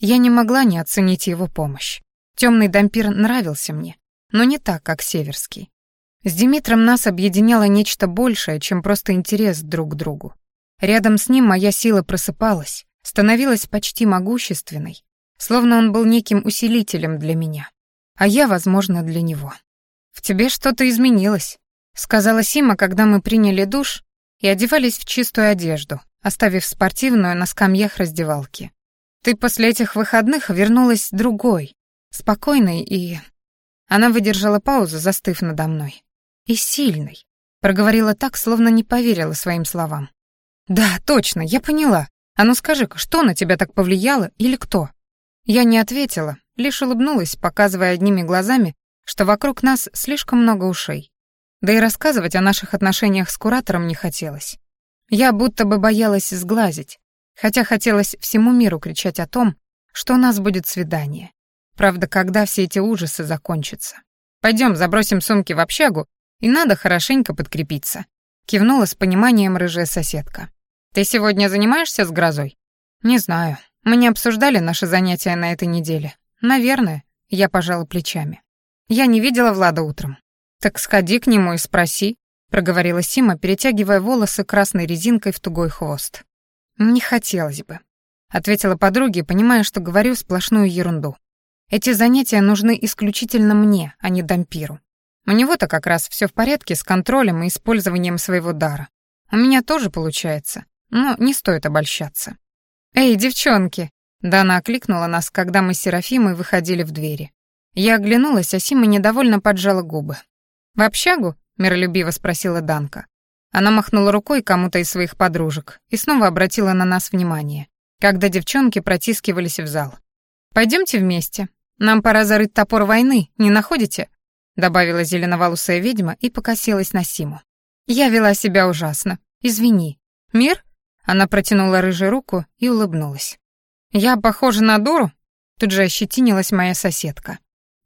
Я не могла не оценить его помощь. Темный дампир нравился мне, но не так, как северский. С Димитром нас объединяло нечто большее, чем просто интерес друг к другу. Рядом с ним моя сила просыпалась, становилась почти могущественной, Словно он был неким усилителем для меня, а я, возможно, для него. «В тебе что-то изменилось», — сказала Сима, когда мы приняли душ и одевались в чистую одежду, оставив спортивную на скамьях раздевалки. «Ты после этих выходных вернулась другой, спокойной и...» Она выдержала паузу, застыв надо мной. «И сильной», — проговорила так, словно не поверила своим словам. «Да, точно, я поняла. А ну скажи-ка, что на тебя так повлияло или кто?» Я не ответила, лишь улыбнулась, показывая одними глазами, что вокруг нас слишком много ушей. Да и рассказывать о наших отношениях с куратором не хотелось. Я будто бы боялась сглазить, хотя хотелось всему миру кричать о том, что у нас будет свидание. Правда, когда все эти ужасы закончатся. Пойдем, забросим сумки в общагу, и надо хорошенько подкрепиться. Кивнула с пониманием рыжая соседка. Ты сегодня занимаешься с грозой? Не знаю. Мы не обсуждали наши занятия на этой неделе. Наверное, я пожала плечами. Я не видела Влада утром. Так сходи к нему и спроси, проговорила Сима, перетягивая волосы красной резинкой в тугой хвост. Не хотелось бы, ответила подруге, понимая, что говорю сплошную ерунду. Эти занятия нужны исключительно мне, а не дампиру. У него-то как раз все в порядке с контролем и использованием своего дара. У меня тоже получается, но не стоит обольщаться. «Эй, девчонки!» Дана окликнула нас, когда мы с Серафимой выходили в двери. Я оглянулась, а Сима недовольно поджала губы. «В общагу?» — миролюбиво спросила Данка. Она махнула рукой кому-то из своих подружек и снова обратила на нас внимание, когда девчонки протискивались в зал. «Пойдемте вместе. Нам пора зарыть топор войны, не находите?» добавила зеленоволосая ведьма и покосилась на Симу. «Я вела себя ужасно. Извини. Мир?» Она протянула рыжую руку и улыбнулась. «Я похожа на дуру?» Тут же ощетинилась моя соседка.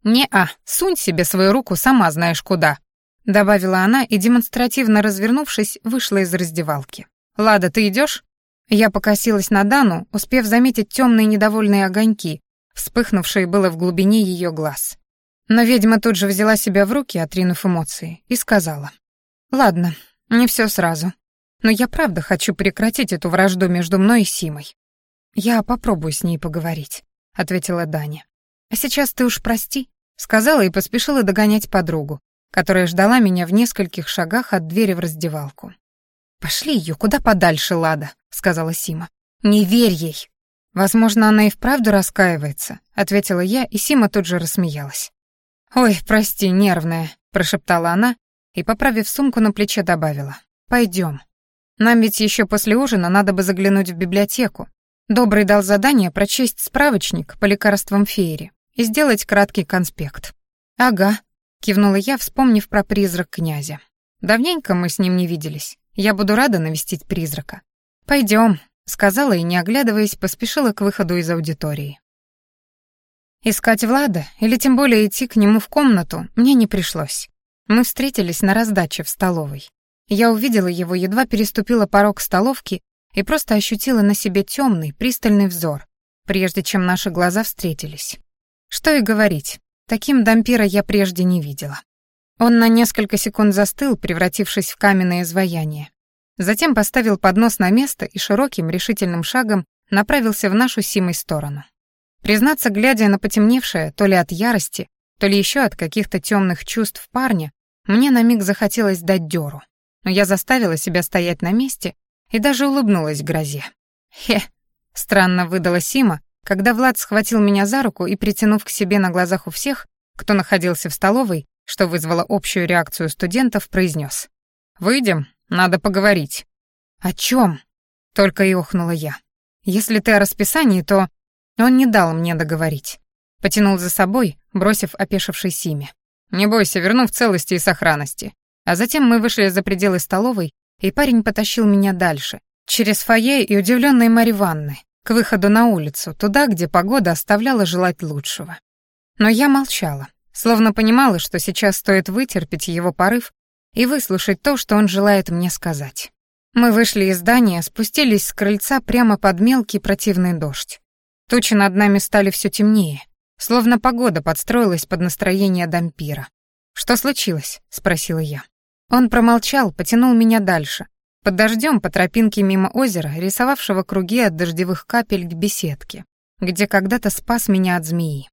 «Не-а, сунь себе свою руку сама знаешь куда», добавила она и, демонстративно развернувшись, вышла из раздевалки. «Лада, ты идешь? Я покосилась на Дану, успев заметить темные недовольные огоньки, вспыхнувшие было в глубине ее глаз. Но ведьма тут же взяла себя в руки, отринув эмоции, и сказала. «Ладно, не все сразу. Но я правда хочу прекратить эту вражду между мной и Симой. Я попробую с ней поговорить, ответила Даня. А сейчас ты уж прости, сказала и поспешила догонять подругу, которая ждала меня в нескольких шагах от двери в раздевалку. «Пошли ее куда подальше, Лада», — сказала Сима. «Не верь ей». «Возможно, она и вправду раскаивается», — ответила я, и Сима тут же рассмеялась. «Ой, прости, нервная», — прошептала она и, поправив сумку на плече, добавила. «Пойдем. Нам ведь еще после ужина надо бы заглянуть в библиотеку. Добрый дал задание прочесть справочник по лекарствам феери и сделать краткий конспект». «Ага», — кивнула я, вспомнив про призрак князя. «Давненько мы с ним не виделись. Я буду рада навестить призрака. Пойдем, сказала и, не оглядываясь, поспешила к выходу из аудитории. Искать Влада, или тем более идти к нему в комнату, мне не пришлось. Мы встретились на раздаче в столовой. Я увидела его, едва переступила порог столовки и просто ощутила на себе темный, пристальный взор, прежде чем наши глаза встретились. Что и говорить, таким дампира я прежде не видела. Он на несколько секунд застыл, превратившись в каменное изваяние. Затем поставил поднос на место и широким решительным шагом направился в нашу Симой сторону. Признаться, глядя на потемневшее, то ли от ярости, то ли еще от каких-то темных чувств парня, мне на миг захотелось дать дёру. Но я заставила себя стоять на месте и даже улыбнулась грозе. «Хе!» — странно выдала Сима, когда Влад схватил меня за руку и, притянув к себе на глазах у всех, кто находился в столовой, что вызвало общую реакцию студентов, произнес. «Выйдем, надо поговорить». «О чем? только и охнула я. «Если ты о расписании, то...» Он не дал мне договорить. Потянул за собой, бросив опешившей Симе. «Не бойся, верну в целости и сохранности». А затем мы вышли за пределы столовой, и парень потащил меня дальше, через фойе и удивленные Марьи Ванны, к выходу на улицу, туда, где погода оставляла желать лучшего. Но я молчала, словно понимала, что сейчас стоит вытерпеть его порыв и выслушать то, что он желает мне сказать. Мы вышли из здания, спустились с крыльца прямо под мелкий противный дождь. Тучи над нами стали все темнее, словно погода подстроилась под настроение дампира. «Что случилось?» — спросила я. Он промолчал, потянул меня дальше, под дождем по тропинке мимо озера, рисовавшего круги от дождевых капель к беседке, где когда-то спас меня от змеи.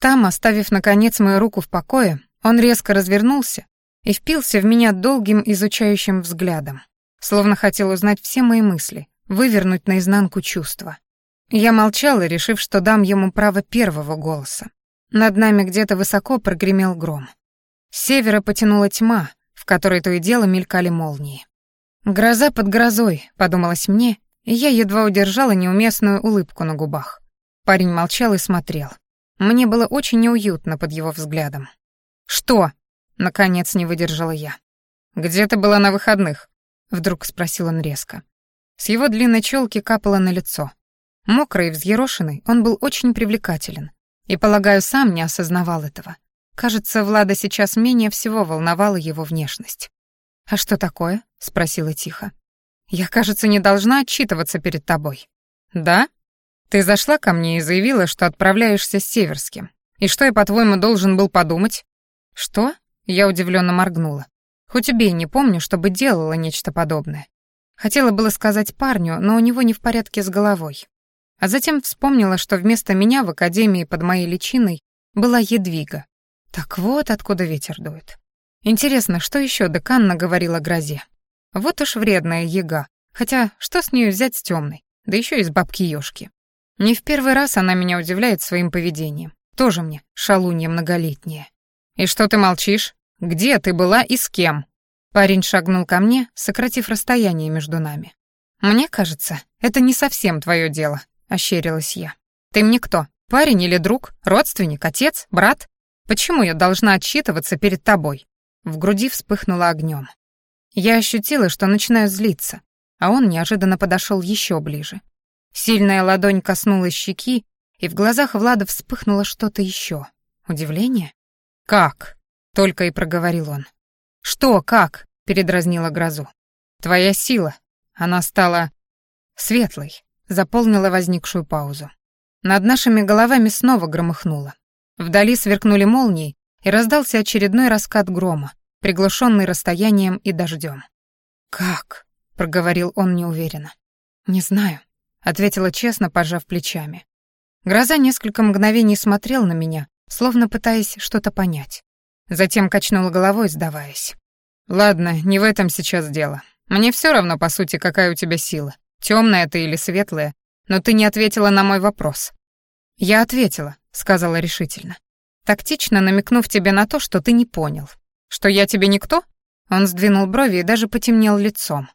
Там, оставив, наконец, мою руку в покое, он резко развернулся и впился в меня долгим изучающим взглядом, словно хотел узнать все мои мысли, вывернуть наизнанку чувства. Я молчала, решив, что дам ему право первого голоса. Над нами где-то высоко прогремел гром. С севера потянула тьма, в которой то и дело мелькали молнии. «Гроза под грозой», — подумалось мне, и я едва удержала неуместную улыбку на губах. Парень молчал и смотрел. Мне было очень неуютно под его взглядом. «Что?» — наконец не выдержала я. «Где ты была на выходных?» — вдруг спросил он резко. С его длинной челки капало на лицо. Мокрый и взъерошенный, он был очень привлекателен. И, полагаю, сам не осознавал этого. Кажется, Влада сейчас менее всего волновала его внешность. «А что такое?» — спросила тихо. «Я, кажется, не должна отчитываться перед тобой». «Да?» Ты зашла ко мне и заявила, что отправляешься с Северским. И что я, по-твоему, должен был подумать? Что? Я удивленно моргнула. Хоть убей, не помню, чтобы делала нечто подобное. Хотела было сказать парню, но у него не в порядке с головой. А затем вспомнила, что вместо меня в академии под моей личиной была Едвига. Так вот откуда ветер дует. Интересно, что еще декан наговорила о грозе? Вот уж вредная яга. Хотя, что с нее взять с темной? Да еще из бабки ёшки. Не в первый раз она меня удивляет своим поведением. Тоже мне шалунья многолетняя. «И что ты молчишь? Где ты была и с кем?» Парень шагнул ко мне, сократив расстояние между нами. «Мне кажется, это не совсем твое дело», — ощерилась я. «Ты мне кто? Парень или друг? Родственник? Отец? Брат? Почему я должна отчитываться перед тобой?» В груди вспыхнуло огнем. Я ощутила, что начинаю злиться, а он неожиданно подошел еще ближе. Сильная ладонь коснулась щеки, и в глазах Влада вспыхнуло что-то еще. Удивление? «Как?» — только и проговорил он. «Что, как?» — передразнила грозу. «Твоя сила. Она стала светлой», — заполнила возникшую паузу. Над нашими головами снова громыхнуло. Вдали сверкнули молнии, и раздался очередной раскат грома, приглушенный расстоянием и дождем. «Как?» — проговорил он неуверенно. «Не знаю ответила честно, пожав плечами. Гроза несколько мгновений смотрел на меня, словно пытаясь что-то понять. Затем качнула головой, сдаваясь. «Ладно, не в этом сейчас дело. Мне все равно, по сути, какая у тебя сила, темная ты или светлая, но ты не ответила на мой вопрос». «Я ответила», — сказала решительно. «Тактично намекнув тебе на то, что ты не понял. Что я тебе никто?» Он сдвинул брови и даже потемнел лицом.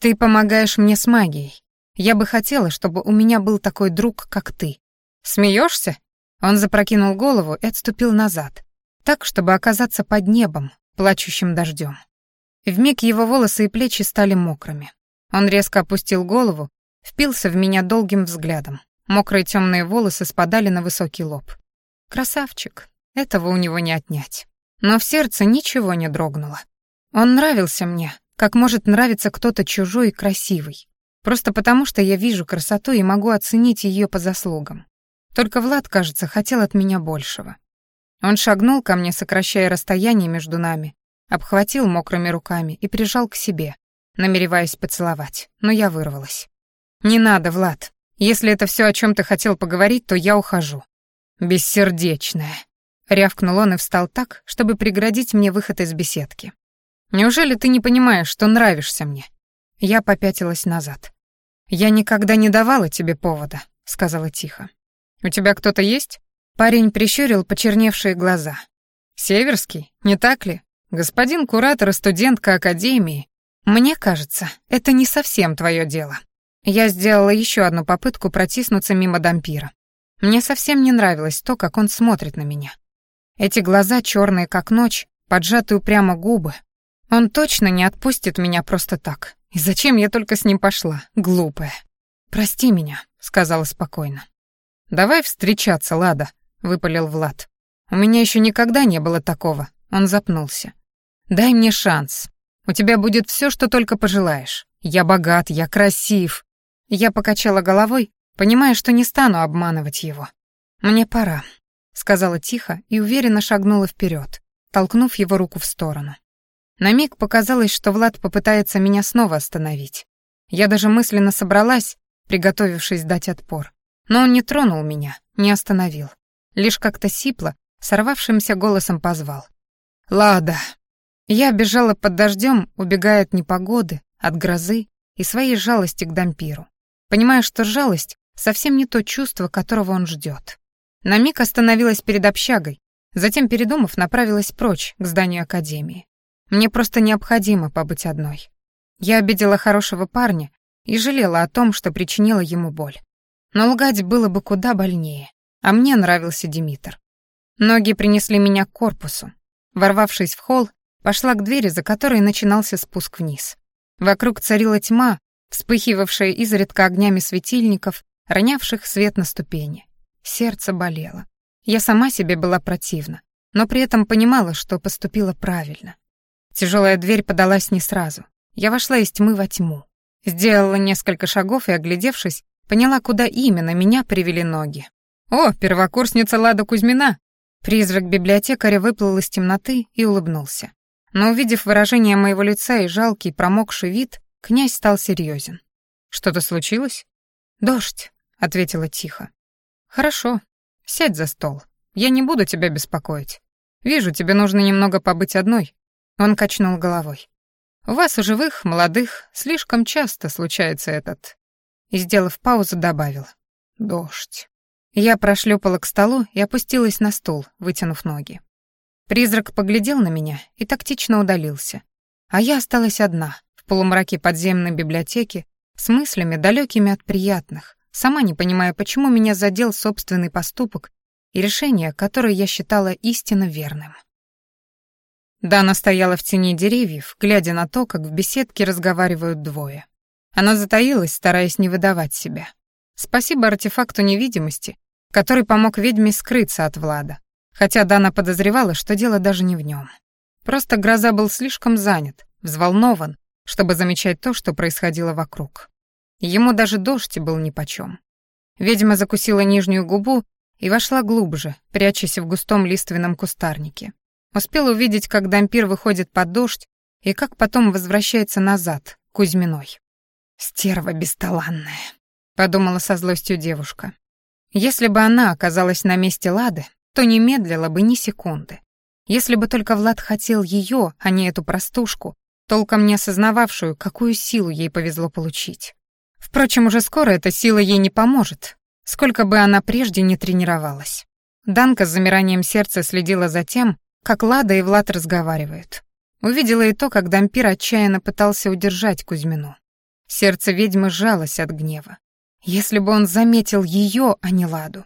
«Ты помогаешь мне с магией. Я бы хотела, чтобы у меня был такой друг, как ты. Смеешься? Он запрокинул голову и отступил назад, так, чтобы оказаться под небом, плачущим дождем. Вмиг его волосы и плечи стали мокрыми. Он резко опустил голову, впился в меня долгим взглядом. Мокрые темные волосы спадали на высокий лоб. Красавчик, этого у него не отнять. Но в сердце ничего не дрогнуло. Он нравился мне, как может нравиться кто-то чужой и красивый. Просто потому, что я вижу красоту и могу оценить ее по заслугам. Только Влад, кажется, хотел от меня большего. Он шагнул ко мне, сокращая расстояние между нами, обхватил мокрыми руками и прижал к себе, намереваясь поцеловать, но я вырвалась. «Не надо, Влад. Если это все, о чем ты хотел поговорить, то я ухожу». «Бессердечная», — рявкнул он и встал так, чтобы преградить мне выход из беседки. «Неужели ты не понимаешь, что нравишься мне?» Я попятилась назад. «Я никогда не давала тебе повода», — сказала тихо. «У тебя кто-то есть?» Парень прищурил почерневшие глаза. «Северский, не так ли? Господин куратор и студентка академии. Мне кажется, это не совсем твое дело». Я сделала еще одну попытку протиснуться мимо дампира. Мне совсем не нравилось то, как он смотрит на меня. Эти глаза черные, как ночь, поджатые прямо губы. Он точно не отпустит меня просто так. И зачем я только с ним пошла, глупая? «Прости меня», — сказала спокойно. «Давай встречаться, Лада», — выпалил Влад. «У меня еще никогда не было такого». Он запнулся. «Дай мне шанс. У тебя будет все, что только пожелаешь. Я богат, я красив». Я покачала головой, понимая, что не стану обманывать его. «Мне пора», — сказала тихо и уверенно шагнула вперед, толкнув его руку в сторону. На миг показалось, что Влад попытается меня снова остановить. Я даже мысленно собралась, приготовившись дать отпор. Но он не тронул меня, не остановил. Лишь как-то сипло, сорвавшимся голосом позвал. «Лада!» Я бежала под дождем, убегая от непогоды, от грозы и своей жалости к дампиру. Понимая, что жалость — совсем не то чувство, которого он ждет. На миг остановилась перед общагой, затем, передумав, направилась прочь, к зданию академии. Мне просто необходимо побыть одной. Я обидела хорошего парня и жалела о том, что причинила ему боль. Но лгать было бы куда больнее, а мне нравился Димитр. Ноги принесли меня к корпусу. Ворвавшись в холл, пошла к двери, за которой начинался спуск вниз. Вокруг царила тьма, вспыхивавшая изредка огнями светильников, ронявших свет на ступени. Сердце болело. Я сама себе была противна, но при этом понимала, что поступила правильно. Тяжелая дверь подалась не сразу. Я вошла из тьмы во тьму. Сделала несколько шагов и, оглядевшись, поняла, куда именно меня привели ноги. «О, первокурсница Лада Кузьмина!» Призрак библиотекаря выплыл из темноты и улыбнулся. Но, увидев выражение моего лица и жалкий промокший вид, князь стал серьезен. «Что-то случилось?» «Дождь», — ответила тихо. «Хорошо. Сядь за стол. Я не буду тебя беспокоить. Вижу, тебе нужно немного побыть одной. Он качнул головой. «У вас, у живых, молодых, слишком часто случается этот...» И, сделав паузу, добавил. «Дождь». Я прошлепала к столу и опустилась на стул, вытянув ноги. Призрак поглядел на меня и тактично удалился. А я осталась одна, полумраке подземной библиотеки, с мыслями, далекими от приятных, сама не понимая, почему меня задел собственный поступок и решение, которое я считала истинно верным. Дана стояла в тени деревьев, глядя на то, как в беседке разговаривают двое. Она затаилась, стараясь не выдавать себя. Спасибо артефакту невидимости, который помог ведьме скрыться от Влада, хотя Дана подозревала, что дело даже не в нем. Просто гроза был слишком занят, взволнован, чтобы замечать то, что происходило вокруг. Ему даже дождь был нипочем. Ведьма закусила нижнюю губу и вошла глубже, прячась в густом лиственном кустарнике. Успел увидеть, как дампир выходит под дождь и как потом возвращается назад, Кузьминой. «Стерва бесталанная», — подумала со злостью девушка. Если бы она оказалась на месте Лады, то не медлила бы ни секунды. Если бы только Влад хотел ее, а не эту простушку, толком не осознававшую, какую силу ей повезло получить. Впрочем, уже скоро эта сила ей не поможет, сколько бы она прежде не тренировалась. Данка с замиранием сердца следила за тем, как Лада и Влад разговаривают. Увидела и то, как Дампир отчаянно пытался удержать Кузьмину. Сердце ведьмы сжалось от гнева. Если бы он заметил ее, а не Ладу,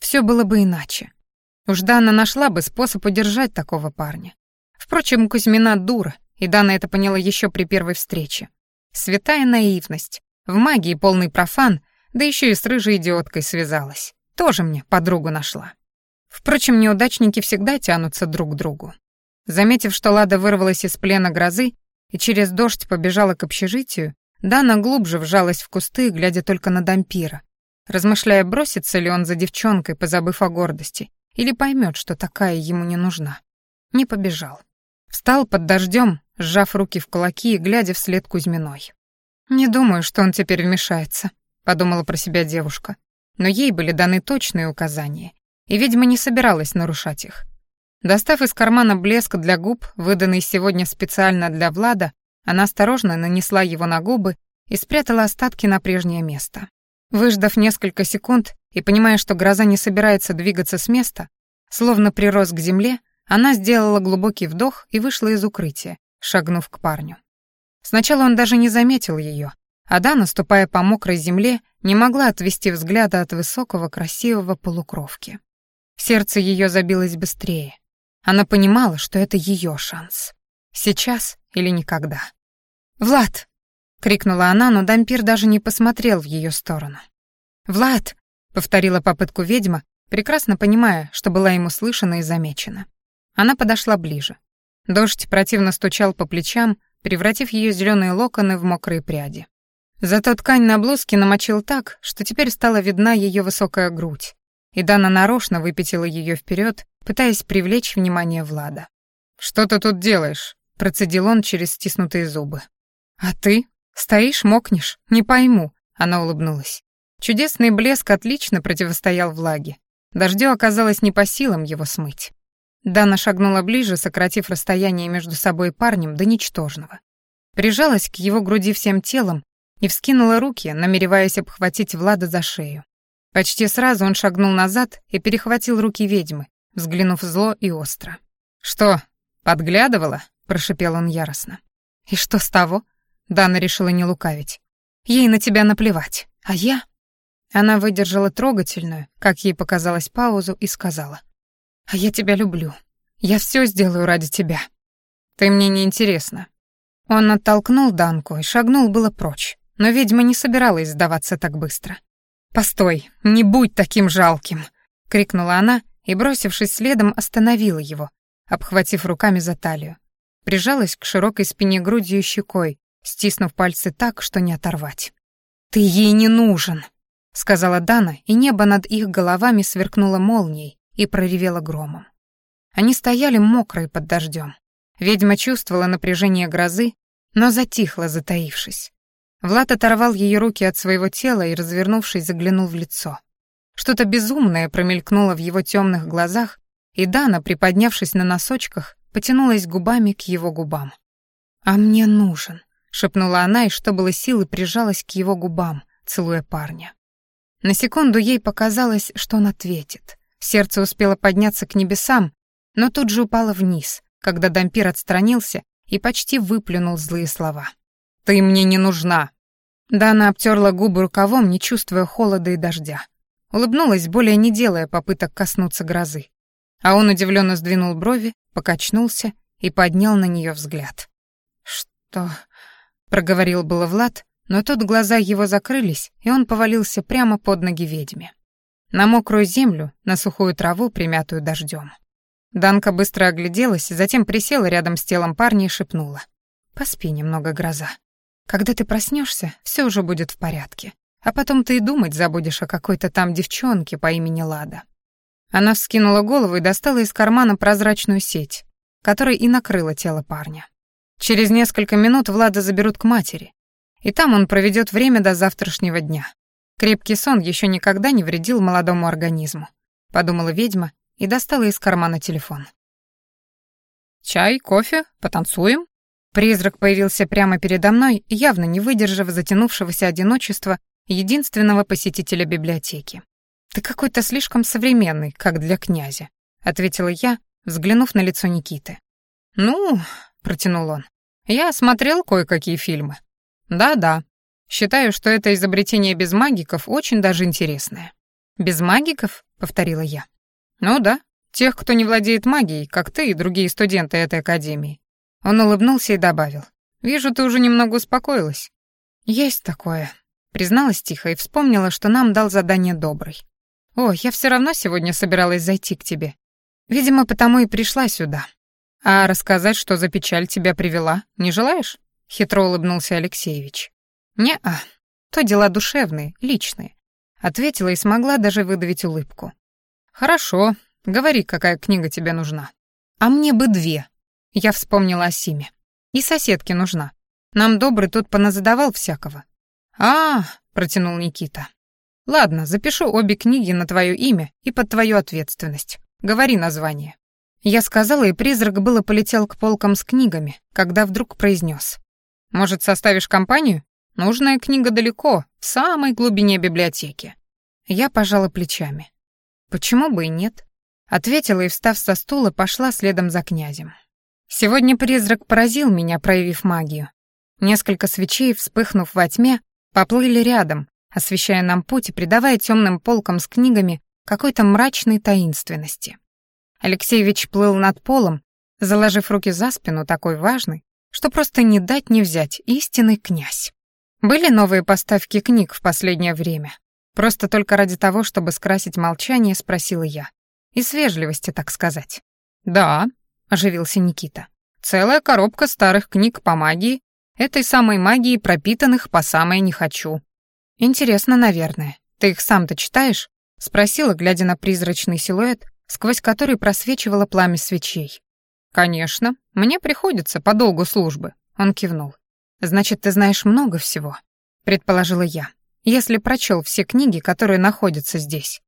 все было бы иначе. Уж Дана нашла бы способ удержать такого парня. Впрочем, Кузьмина дура, и Дана это поняла еще при первой встрече. Святая наивность, в магии полный профан, да еще и с рыжей идиоткой связалась. Тоже мне подругу нашла. Впрочем, неудачники всегда тянутся друг к другу. Заметив, что Лада вырвалась из плена грозы и через дождь побежала к общежитию, Дана глубже вжалась в кусты, глядя только на Дампира, размышляя, бросится ли он за девчонкой, позабыв о гордости, или поймет, что такая ему не нужна. Не побежал. Встал под дождем, сжав руки в кулаки и глядя вслед Кузьминой. «Не думаю, что он теперь вмешается», — подумала про себя девушка. Но ей были даны точные указания, и, видимо, не собиралась нарушать их. Достав из кармана блеск для губ, выданный сегодня специально для Влада, она осторожно нанесла его на губы и спрятала остатки на прежнее место. Выждав несколько секунд и понимая, что гроза не собирается двигаться с места, словно прирос к земле, она сделала глубокий вдох и вышла из укрытия, шагнув к парню. Сначала он даже не заметил ее, а Дана, ступая по мокрой земле, не могла отвести взгляда от высокого красивого полукровки. Сердце ее забилось быстрее. Она понимала, что это ее шанс. Сейчас или никогда. «Влад!» — крикнула она, но Дампир даже не посмотрел в ее сторону. «Влад!» — повторила попытку ведьма, прекрасно понимая, что была ему слышана и замечена. Она подошла ближе. Дождь противно стучал по плечам, превратив ее зеленые локоны в мокрые пряди. Зато ткань на блузке намочил так, что теперь стала видна ее высокая грудь, и Дана нарочно выпятила ее вперед, пытаясь привлечь внимание Влада. «Что ты тут делаешь?» — процедил он через стиснутые зубы. «А ты? Стоишь, мокнешь? Не пойму», — она улыбнулась. Чудесный блеск отлично противостоял влаге. Дождю оказалось не по силам его смыть. Дана шагнула ближе, сократив расстояние между собой и парнем до ничтожного. Прижалась к его груди всем телом и вскинула руки, намереваясь обхватить Влада за шею. Почти сразу он шагнул назад и перехватил руки ведьмы, взглянув зло и остро. «Что, подглядывала?» — прошипел он яростно. «И что с того?» — Дана решила не лукавить. «Ей на тебя наплевать, а я...» Она выдержала трогательную, как ей показалось, паузу и сказала. А я тебя люблю. Я все сделаю ради тебя. Ты мне не интересна. Он оттолкнул Данку и шагнул было прочь, но ведьма не собиралась сдаваться так быстро. «Постой, не будь таким жалким!» — крикнула она и, бросившись следом, остановила его, обхватив руками за талию. Прижалась к широкой спине грудью щекой, стиснув пальцы так, что не оторвать. «Ты ей не нужен!» — сказала Дана, и небо над их головами сверкнуло молнией, и проревела громом. Они стояли мокрые под дождем. Ведьма чувствовала напряжение грозы, но затихла, затаившись. Влад оторвал ее руки от своего тела и, развернувшись, заглянул в лицо. Что-то безумное промелькнуло в его темных глазах, и Дана, приподнявшись на носочках, потянулась губами к его губам. «А мне нужен», — шепнула она, и что было силы, прижалась к его губам, целуя парня. На секунду ей показалось, что он ответит. Сердце успело подняться к небесам, но тут же упало вниз, когда Дампир отстранился и почти выплюнул злые слова. «Ты мне не нужна!» Дана обтерла губы рукавом, не чувствуя холода и дождя. Улыбнулась, более не делая попыток коснуться грозы. А он удивленно сдвинул брови, покачнулся и поднял на нее взгляд. «Что?» — проговорил было Влад, но тут глаза его закрылись, и он повалился прямо под ноги ведьме на мокрую землю, на сухую траву, примятую дождем. Данка быстро огляделась, затем присела рядом с телом парня и шепнула. «Поспи немного, гроза. Когда ты проснешься, все уже будет в порядке. А потом ты и думать забудешь о какой-то там девчонке по имени Лада». Она вскинула голову и достала из кармана прозрачную сеть, которой и накрыла тело парня. Через несколько минут Влада заберут к матери, и там он проведет время до завтрашнего дня. Крепкий сон еще никогда не вредил молодому организму, подумала ведьма и достала из кармана телефон. «Чай, кофе, потанцуем?» Призрак появился прямо передо мной, явно не выдержав затянувшегося одиночества единственного посетителя библиотеки. «Ты какой-то слишком современный, как для князя», — ответила я, взглянув на лицо Никиты. «Ну», — протянул он, — «я смотрел кое-какие фильмы. Да-да, считаю, что это изобретение без магиков очень даже интересное». «Без магиков?» — повторила я. «Ну да, тех, кто не владеет магией, как ты и другие студенты этой академии». Он улыбнулся и добавил. «Вижу, ты уже немного успокоилась». «Есть такое», — призналась тихо и вспомнила, что нам дал задание добрый. «О, я все равно сегодня собиралась зайти к тебе. Видимо, потому и пришла сюда. А рассказать, что за печаль тебя привела, не желаешь?» Хитро улыбнулся Алексеевич. «Не-а, то дела душевные, личные», — ответила и смогла даже выдавить улыбку. «Хорошо, говори, какая книга тебе нужна». «А мне бы две», — я вспомнила о Симе. «И соседке нужна. Нам добрый тут поназадавал всякого». «А, — протянул Никита. «Ладно, запишу обе книги на твое имя и под твою ответственность. Говори название». Я сказала, и призрак было полетел к полкам с книгами, когда вдруг произнес. «Может, составишь компанию? Нужная книга далеко, в самой глубине библиотеки». Я пожала плечами. «Почему бы и нет?» Ответила и, встав со стула, пошла следом за князем. Сегодня призрак поразил меня, проявив магию. Несколько свечей, вспыхнув во тьме, поплыли рядом, освещая нам путь и придавая темным полкам с книгами какой-то мрачной таинственности. Алексеевич плыл над полом, заложив руки за спину, такой важный, что просто не дать не взять истинный князь. Были новые поставки книг в последнее время. Просто только ради того, чтобы скрасить молчание, спросила я. Из вежливости, так сказать. «Да», — оживился Никита. «Целая коробка старых книг по магии, этой самой магии, пропитанных по самое не хочу. «Интересно, наверное. Ты их сам-то читаешь?» — спросила, глядя на призрачный силуэт, сквозь который просвечивало пламя свечей. «Конечно. Мне приходится по долгу службы», — он кивнул. «Значит, ты знаешь много всего», — предположила я, «если прочел все книги, которые находятся здесь».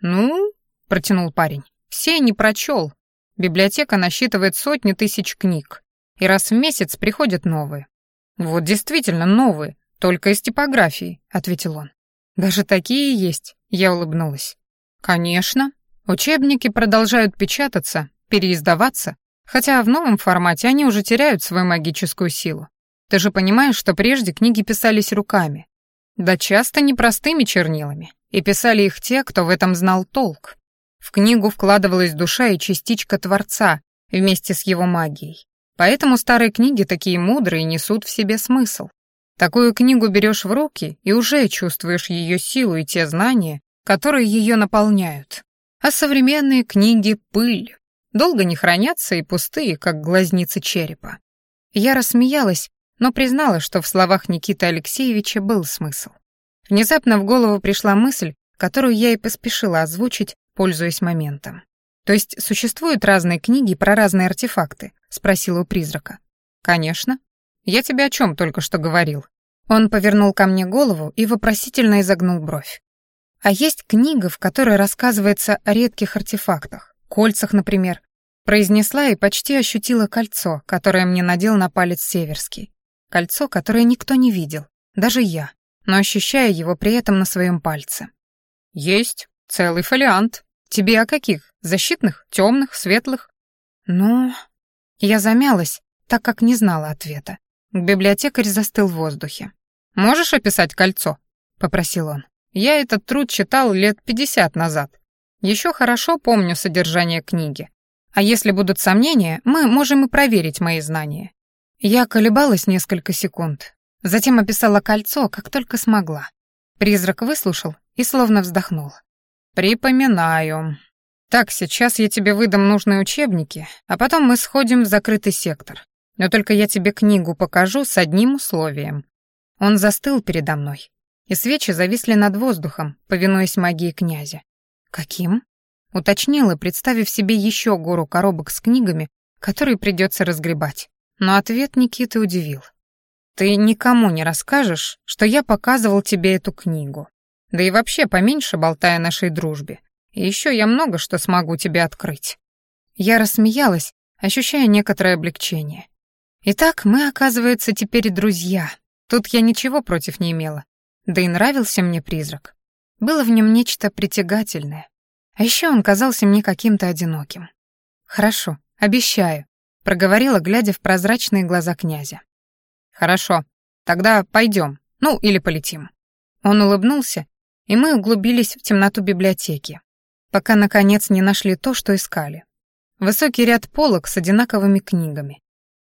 «Ну», — протянул парень, — «все не прочел. Библиотека насчитывает сотни тысяч книг, и раз в месяц приходят новые». «Вот действительно новые, «Только из типографии», — ответил он. «Даже такие есть», — я улыбнулась. «Конечно. Учебники продолжают печататься, переиздаваться, хотя в новом формате они уже теряют свою магическую силу. Ты же понимаешь, что прежде книги писались руками. Да часто непростыми чернилами, и писали их те, кто в этом знал толк. В книгу вкладывалась душа и частичка Творца вместе с его магией. Поэтому старые книги такие мудрые несут в себе смысл. Такую книгу берешь в руки и уже чувствуешь ее силу и те знания, которые ее наполняют. А современные книги — пыль. Долго не хранятся и пустые, как глазницы черепа. Я рассмеялась, но признала, что в словах Никиты Алексеевича был смысл. Внезапно в голову пришла мысль, которую я и поспешила озвучить, пользуясь моментом. «То есть существуют разные книги про разные артефакты?» — спросила у призрака. «Конечно. Я тебе о чем только что говорил?» Он повернул ко мне голову и вопросительно изогнул бровь. «А есть книга, в которой рассказывается о редких артефактах, кольцах, например?» Произнесла и почти ощутила кольцо, которое мне надел на палец Северский. Кольцо, которое никто не видел, даже я, но ощущая его при этом на своем пальце. «Есть, целый фолиант. Тебе о каких? Защитных, темных, светлых?» «Ну...» Я замялась, так как не знала ответа. Библиотекарь застыл в воздухе. «Можешь описать кольцо?» — попросил он. «Я этот труд читал лет пятьдесят назад. Еще хорошо помню содержание книги. А если будут сомнения, мы можем и проверить мои знания». Я колебалась несколько секунд, затем описала кольцо, как только смогла. Призрак выслушал и словно вздохнул. «Припоминаю. Так, сейчас я тебе выдам нужные учебники, а потом мы сходим в закрытый сектор. Но только я тебе книгу покажу с одним условием. Он застыл передо мной, и свечи зависли над воздухом, повинуясь магии князя. Каким? Уточнила, представив себе еще гору коробок с книгами, которые придется разгребать. Но ответ Никиты удивил. Ты никому не расскажешь, что я показывал тебе эту книгу. Да и вообще поменьше болтая о нашей дружбе. И еще я много что смогу тебе открыть. Я рассмеялась, ощущая некоторое облегчение. Итак, мы, оказывается, теперь друзья. Тут я ничего против не имела. Да и нравился мне призрак. Было в нем нечто притягательное. А еще он казался мне каким-то одиноким. «Хорошо, обещаю», — проговорила, глядя в прозрачные глаза князя. «Хорошо, тогда пойдем, ну или полетим». Он улыбнулся, и мы углубились в темноту библиотеки, пока, наконец, не нашли то, что искали. Высокий ряд полок с одинаковыми книгами.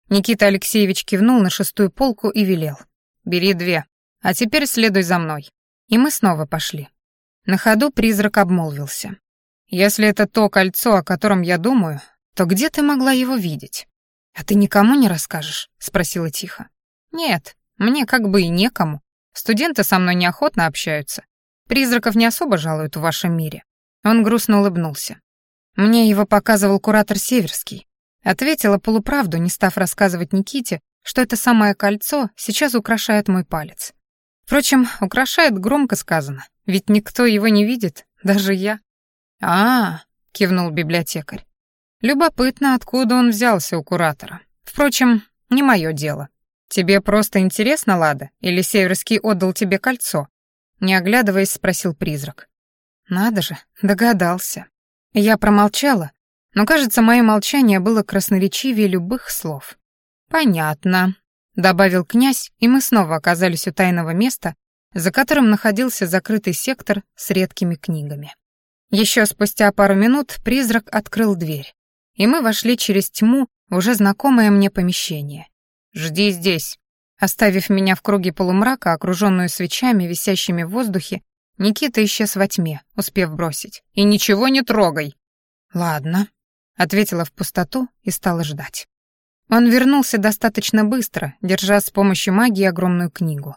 Никита Алексеевич кивнул на шестую полку и велел. «Бери две, а теперь следуй за мной». И мы снова пошли. На ходу призрак обмолвился. «Если это то кольцо, о котором я думаю, то где ты могла его видеть?» «А ты никому не расскажешь?» — спросила тихо. «Нет, мне как бы и некому. Студенты со мной неохотно общаются. Призраков не особо жалуют в вашем мире». Он грустно улыбнулся. Мне его показывал куратор Северский. Ответила полуправду, не став рассказывать Никите, что это самое кольцо сейчас украшает мой палец. Впрочем, украшает громко сказано, ведь никто его не видит, даже я. а, -а, -а кивнул библиотекарь. Любопытно, откуда он взялся у куратора. Впрочем, не мое дело. Тебе просто интересно, Лада, или Северский отдал тебе кольцо? Не оглядываясь, спросил призрак. Надо же, догадался. Я промолчала, но, кажется, мое молчание было красноречивее любых слов. Понятно, добавил князь, и мы снова оказались у тайного места, за которым находился закрытый сектор с редкими книгами. Еще спустя пару минут призрак открыл дверь, и мы вошли через тьму в уже знакомое мне помещение. «Жди здесь». Оставив меня в круге полумрака, окруженную свечами, висящими в воздухе, Никита исчез во тьме, успев бросить. «И ничего не трогай!» «Ладно», — ответила в пустоту и стала ждать. Он вернулся достаточно быстро, держа с помощью магии огромную книгу.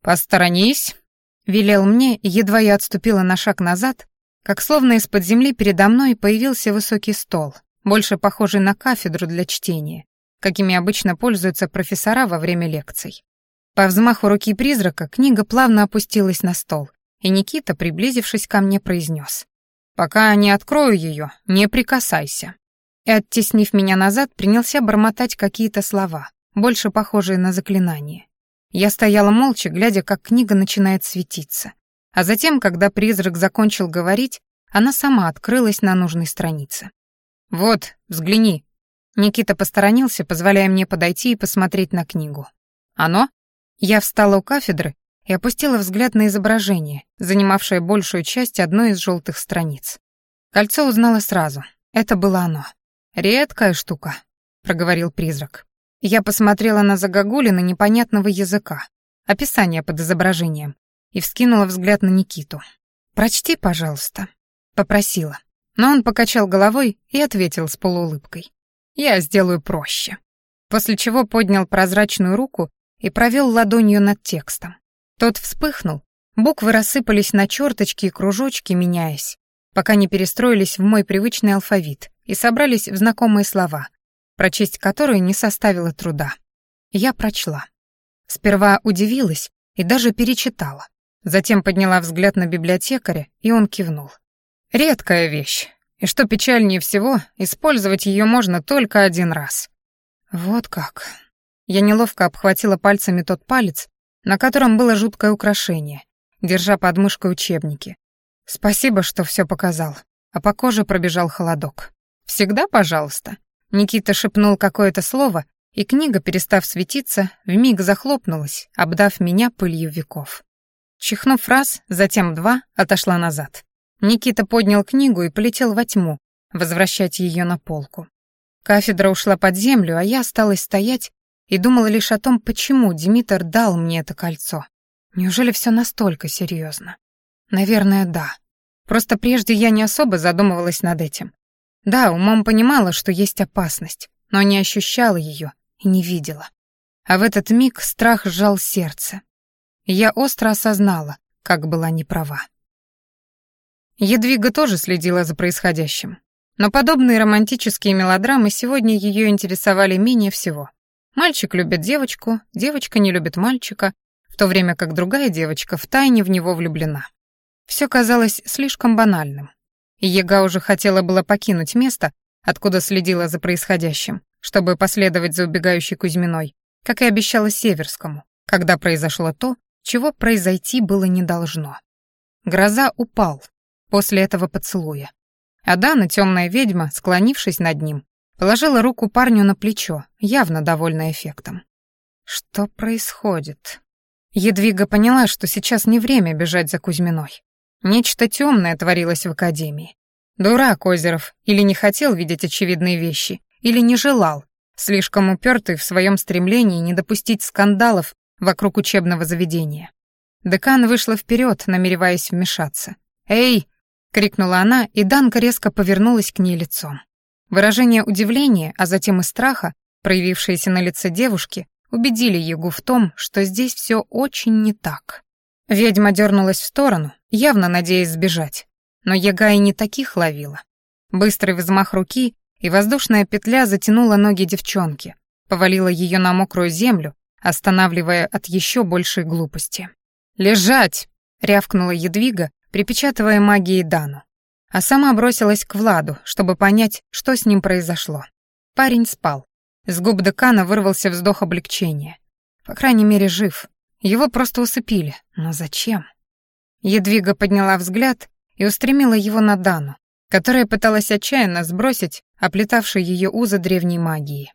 «Посторонись», — велел мне, едва я отступила на шаг назад, как словно из-под земли передо мной появился высокий стол, больше похожий на кафедру для чтения, какими обычно пользуются профессора во время лекций. По взмаху руки призрака книга плавно опустилась на стол, и Никита, приблизившись ко мне, произнес. «Пока не открою ее, не прикасайся» и, оттеснив меня назад, принялся бормотать какие-то слова, больше похожие на заклинание. Я стояла молча, глядя, как книга начинает светиться. А затем, когда призрак закончил говорить, она сама открылась на нужной странице. «Вот, взгляни». Никита посторонился, позволяя мне подойти и посмотреть на книгу. «Оно?» Я встала у кафедры и опустила взгляд на изображение, занимавшее большую часть одной из желтых страниц. Кольцо узнала сразу. Это было оно. «Редкая штука», — проговорил призрак. Я посмотрела на загогулины непонятного языка, описание под изображением, и вскинула взгляд на Никиту. «Прочти, пожалуйста», — попросила. Но он покачал головой и ответил с полуулыбкой. «Я сделаю проще». После чего поднял прозрачную руку и провел ладонью над текстом. Тот вспыхнул, буквы рассыпались на черточки и кружочки, меняясь, пока не перестроились в мой привычный алфавит, и собрались в знакомые слова, прочесть которые не составило труда. Я прочла. Сперва удивилась и даже перечитала. Затем подняла взгляд на библиотекаря, и он кивнул. Редкая вещь, и что печальнее всего, использовать ее можно только один раз. Вот как. Я неловко обхватила пальцами тот палец, на котором было жуткое украшение, держа под мышкой учебники. Спасибо, что все показал, а по коже пробежал холодок. «Всегда пожалуйста». Никита шепнул какое-то слово, и книга, перестав светиться, вмиг захлопнулась, обдав меня пылью веков. Чихнув раз, затем два, отошла назад. Никита поднял книгу и полетел во тьму, возвращать ее на полку. Кафедра ушла под землю, а я осталась стоять и думала лишь о том, почему Димитр дал мне это кольцо. Неужели все настолько серьезно? Наверное, да. Просто прежде я не особо задумывалась над этим. Да, умом понимала, что есть опасность, но не ощущала ее и не видела. А в этот миг страх сжал сердце. я остро осознала, как была неправа. Едвига тоже следила за происходящим. Но подобные романтические мелодрамы сегодня ее интересовали менее всего. Мальчик любит девочку, девочка не любит мальчика, в то время как другая девочка втайне в него влюблена. Все казалось слишком банальным. И Ега уже хотела было покинуть место, откуда следила за происходящим, чтобы последовать за убегающей Кузьминой, как и обещала Северскому, когда произошло то, чего произойти было не должно. Гроза упал после этого поцелуя. А Дана, темная ведьма, склонившись над ним, положила руку парню на плечо, явно довольна эффектом. Что происходит? Едвига поняла, что сейчас не время бежать за Кузьминой. Нечто темное творилось в академии. Дурак Озеров или не хотел видеть очевидные вещи, или не желал, слишком упертый в своем стремлении не допустить скандалов вокруг учебного заведения. Декан вышла вперед, намереваясь вмешаться. «Эй!» — крикнула она, и Данка резко повернулась к ней лицом. Выражение удивления, а затем и страха, проявившиеся на лице девушки, убедили Ягу в том, что здесь все очень не так. Ведьма дернулась в сторону, явно надеясь сбежать. Но Яга и не таких ловила. Быстрый взмах руки, и воздушная петля затянула ноги девчонки, повалила ее на мокрую землю, останавливая от еще большей глупости. «Лежать!» — рявкнула Едвига, припечатывая магией Дану. А сама бросилась к Владу, чтобы понять, что с ним произошло. Парень спал. С губ декана вырвался вздох облегчения. По крайней мере, жив. Его просто усыпили. Но зачем? Едвига подняла взгляд и устремила его на Дану, которая пыталась отчаянно сбросить оплетавшие ее узы древней магии.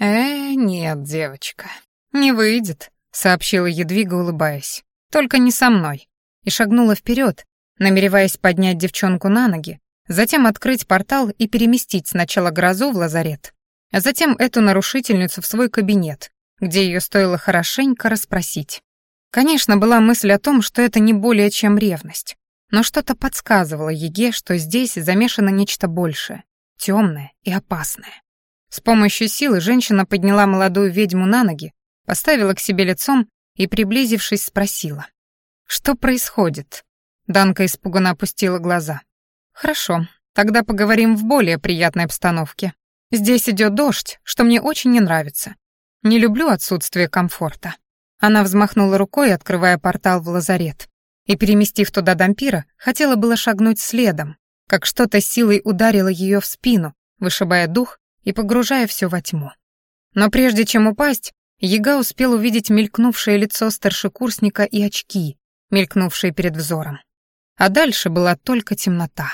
«Э, нет, девочка, не выйдет», — сообщила Едвига, улыбаясь. «Только не со мной». И шагнула вперед, намереваясь поднять девчонку на ноги, затем открыть портал и переместить сначала грозу в лазарет, а затем эту нарушительницу в свой кабинет, где ее стоило хорошенько расспросить. Конечно, была мысль о том, что это не более чем ревность. Но что-то подсказывало Еге, что здесь замешано нечто большее, темное и опасное. С помощью силы женщина подняла молодую ведьму на ноги, поставила к себе лицом и, приблизившись, спросила. «Что происходит?» Данка испуганно опустила глаза. «Хорошо, тогда поговорим в более приятной обстановке. Здесь идет дождь, что мне очень не нравится. Не люблю отсутствие комфорта». Она взмахнула рукой, открывая портал в лазарет и, переместив туда дампира, хотела было шагнуть следом, как что-то силой ударило ее в спину, вышибая дух и погружая все во тьму. Но прежде чем упасть, Яга успел увидеть мелькнувшее лицо старшекурсника и очки, мелькнувшие перед взором. А дальше была только темнота.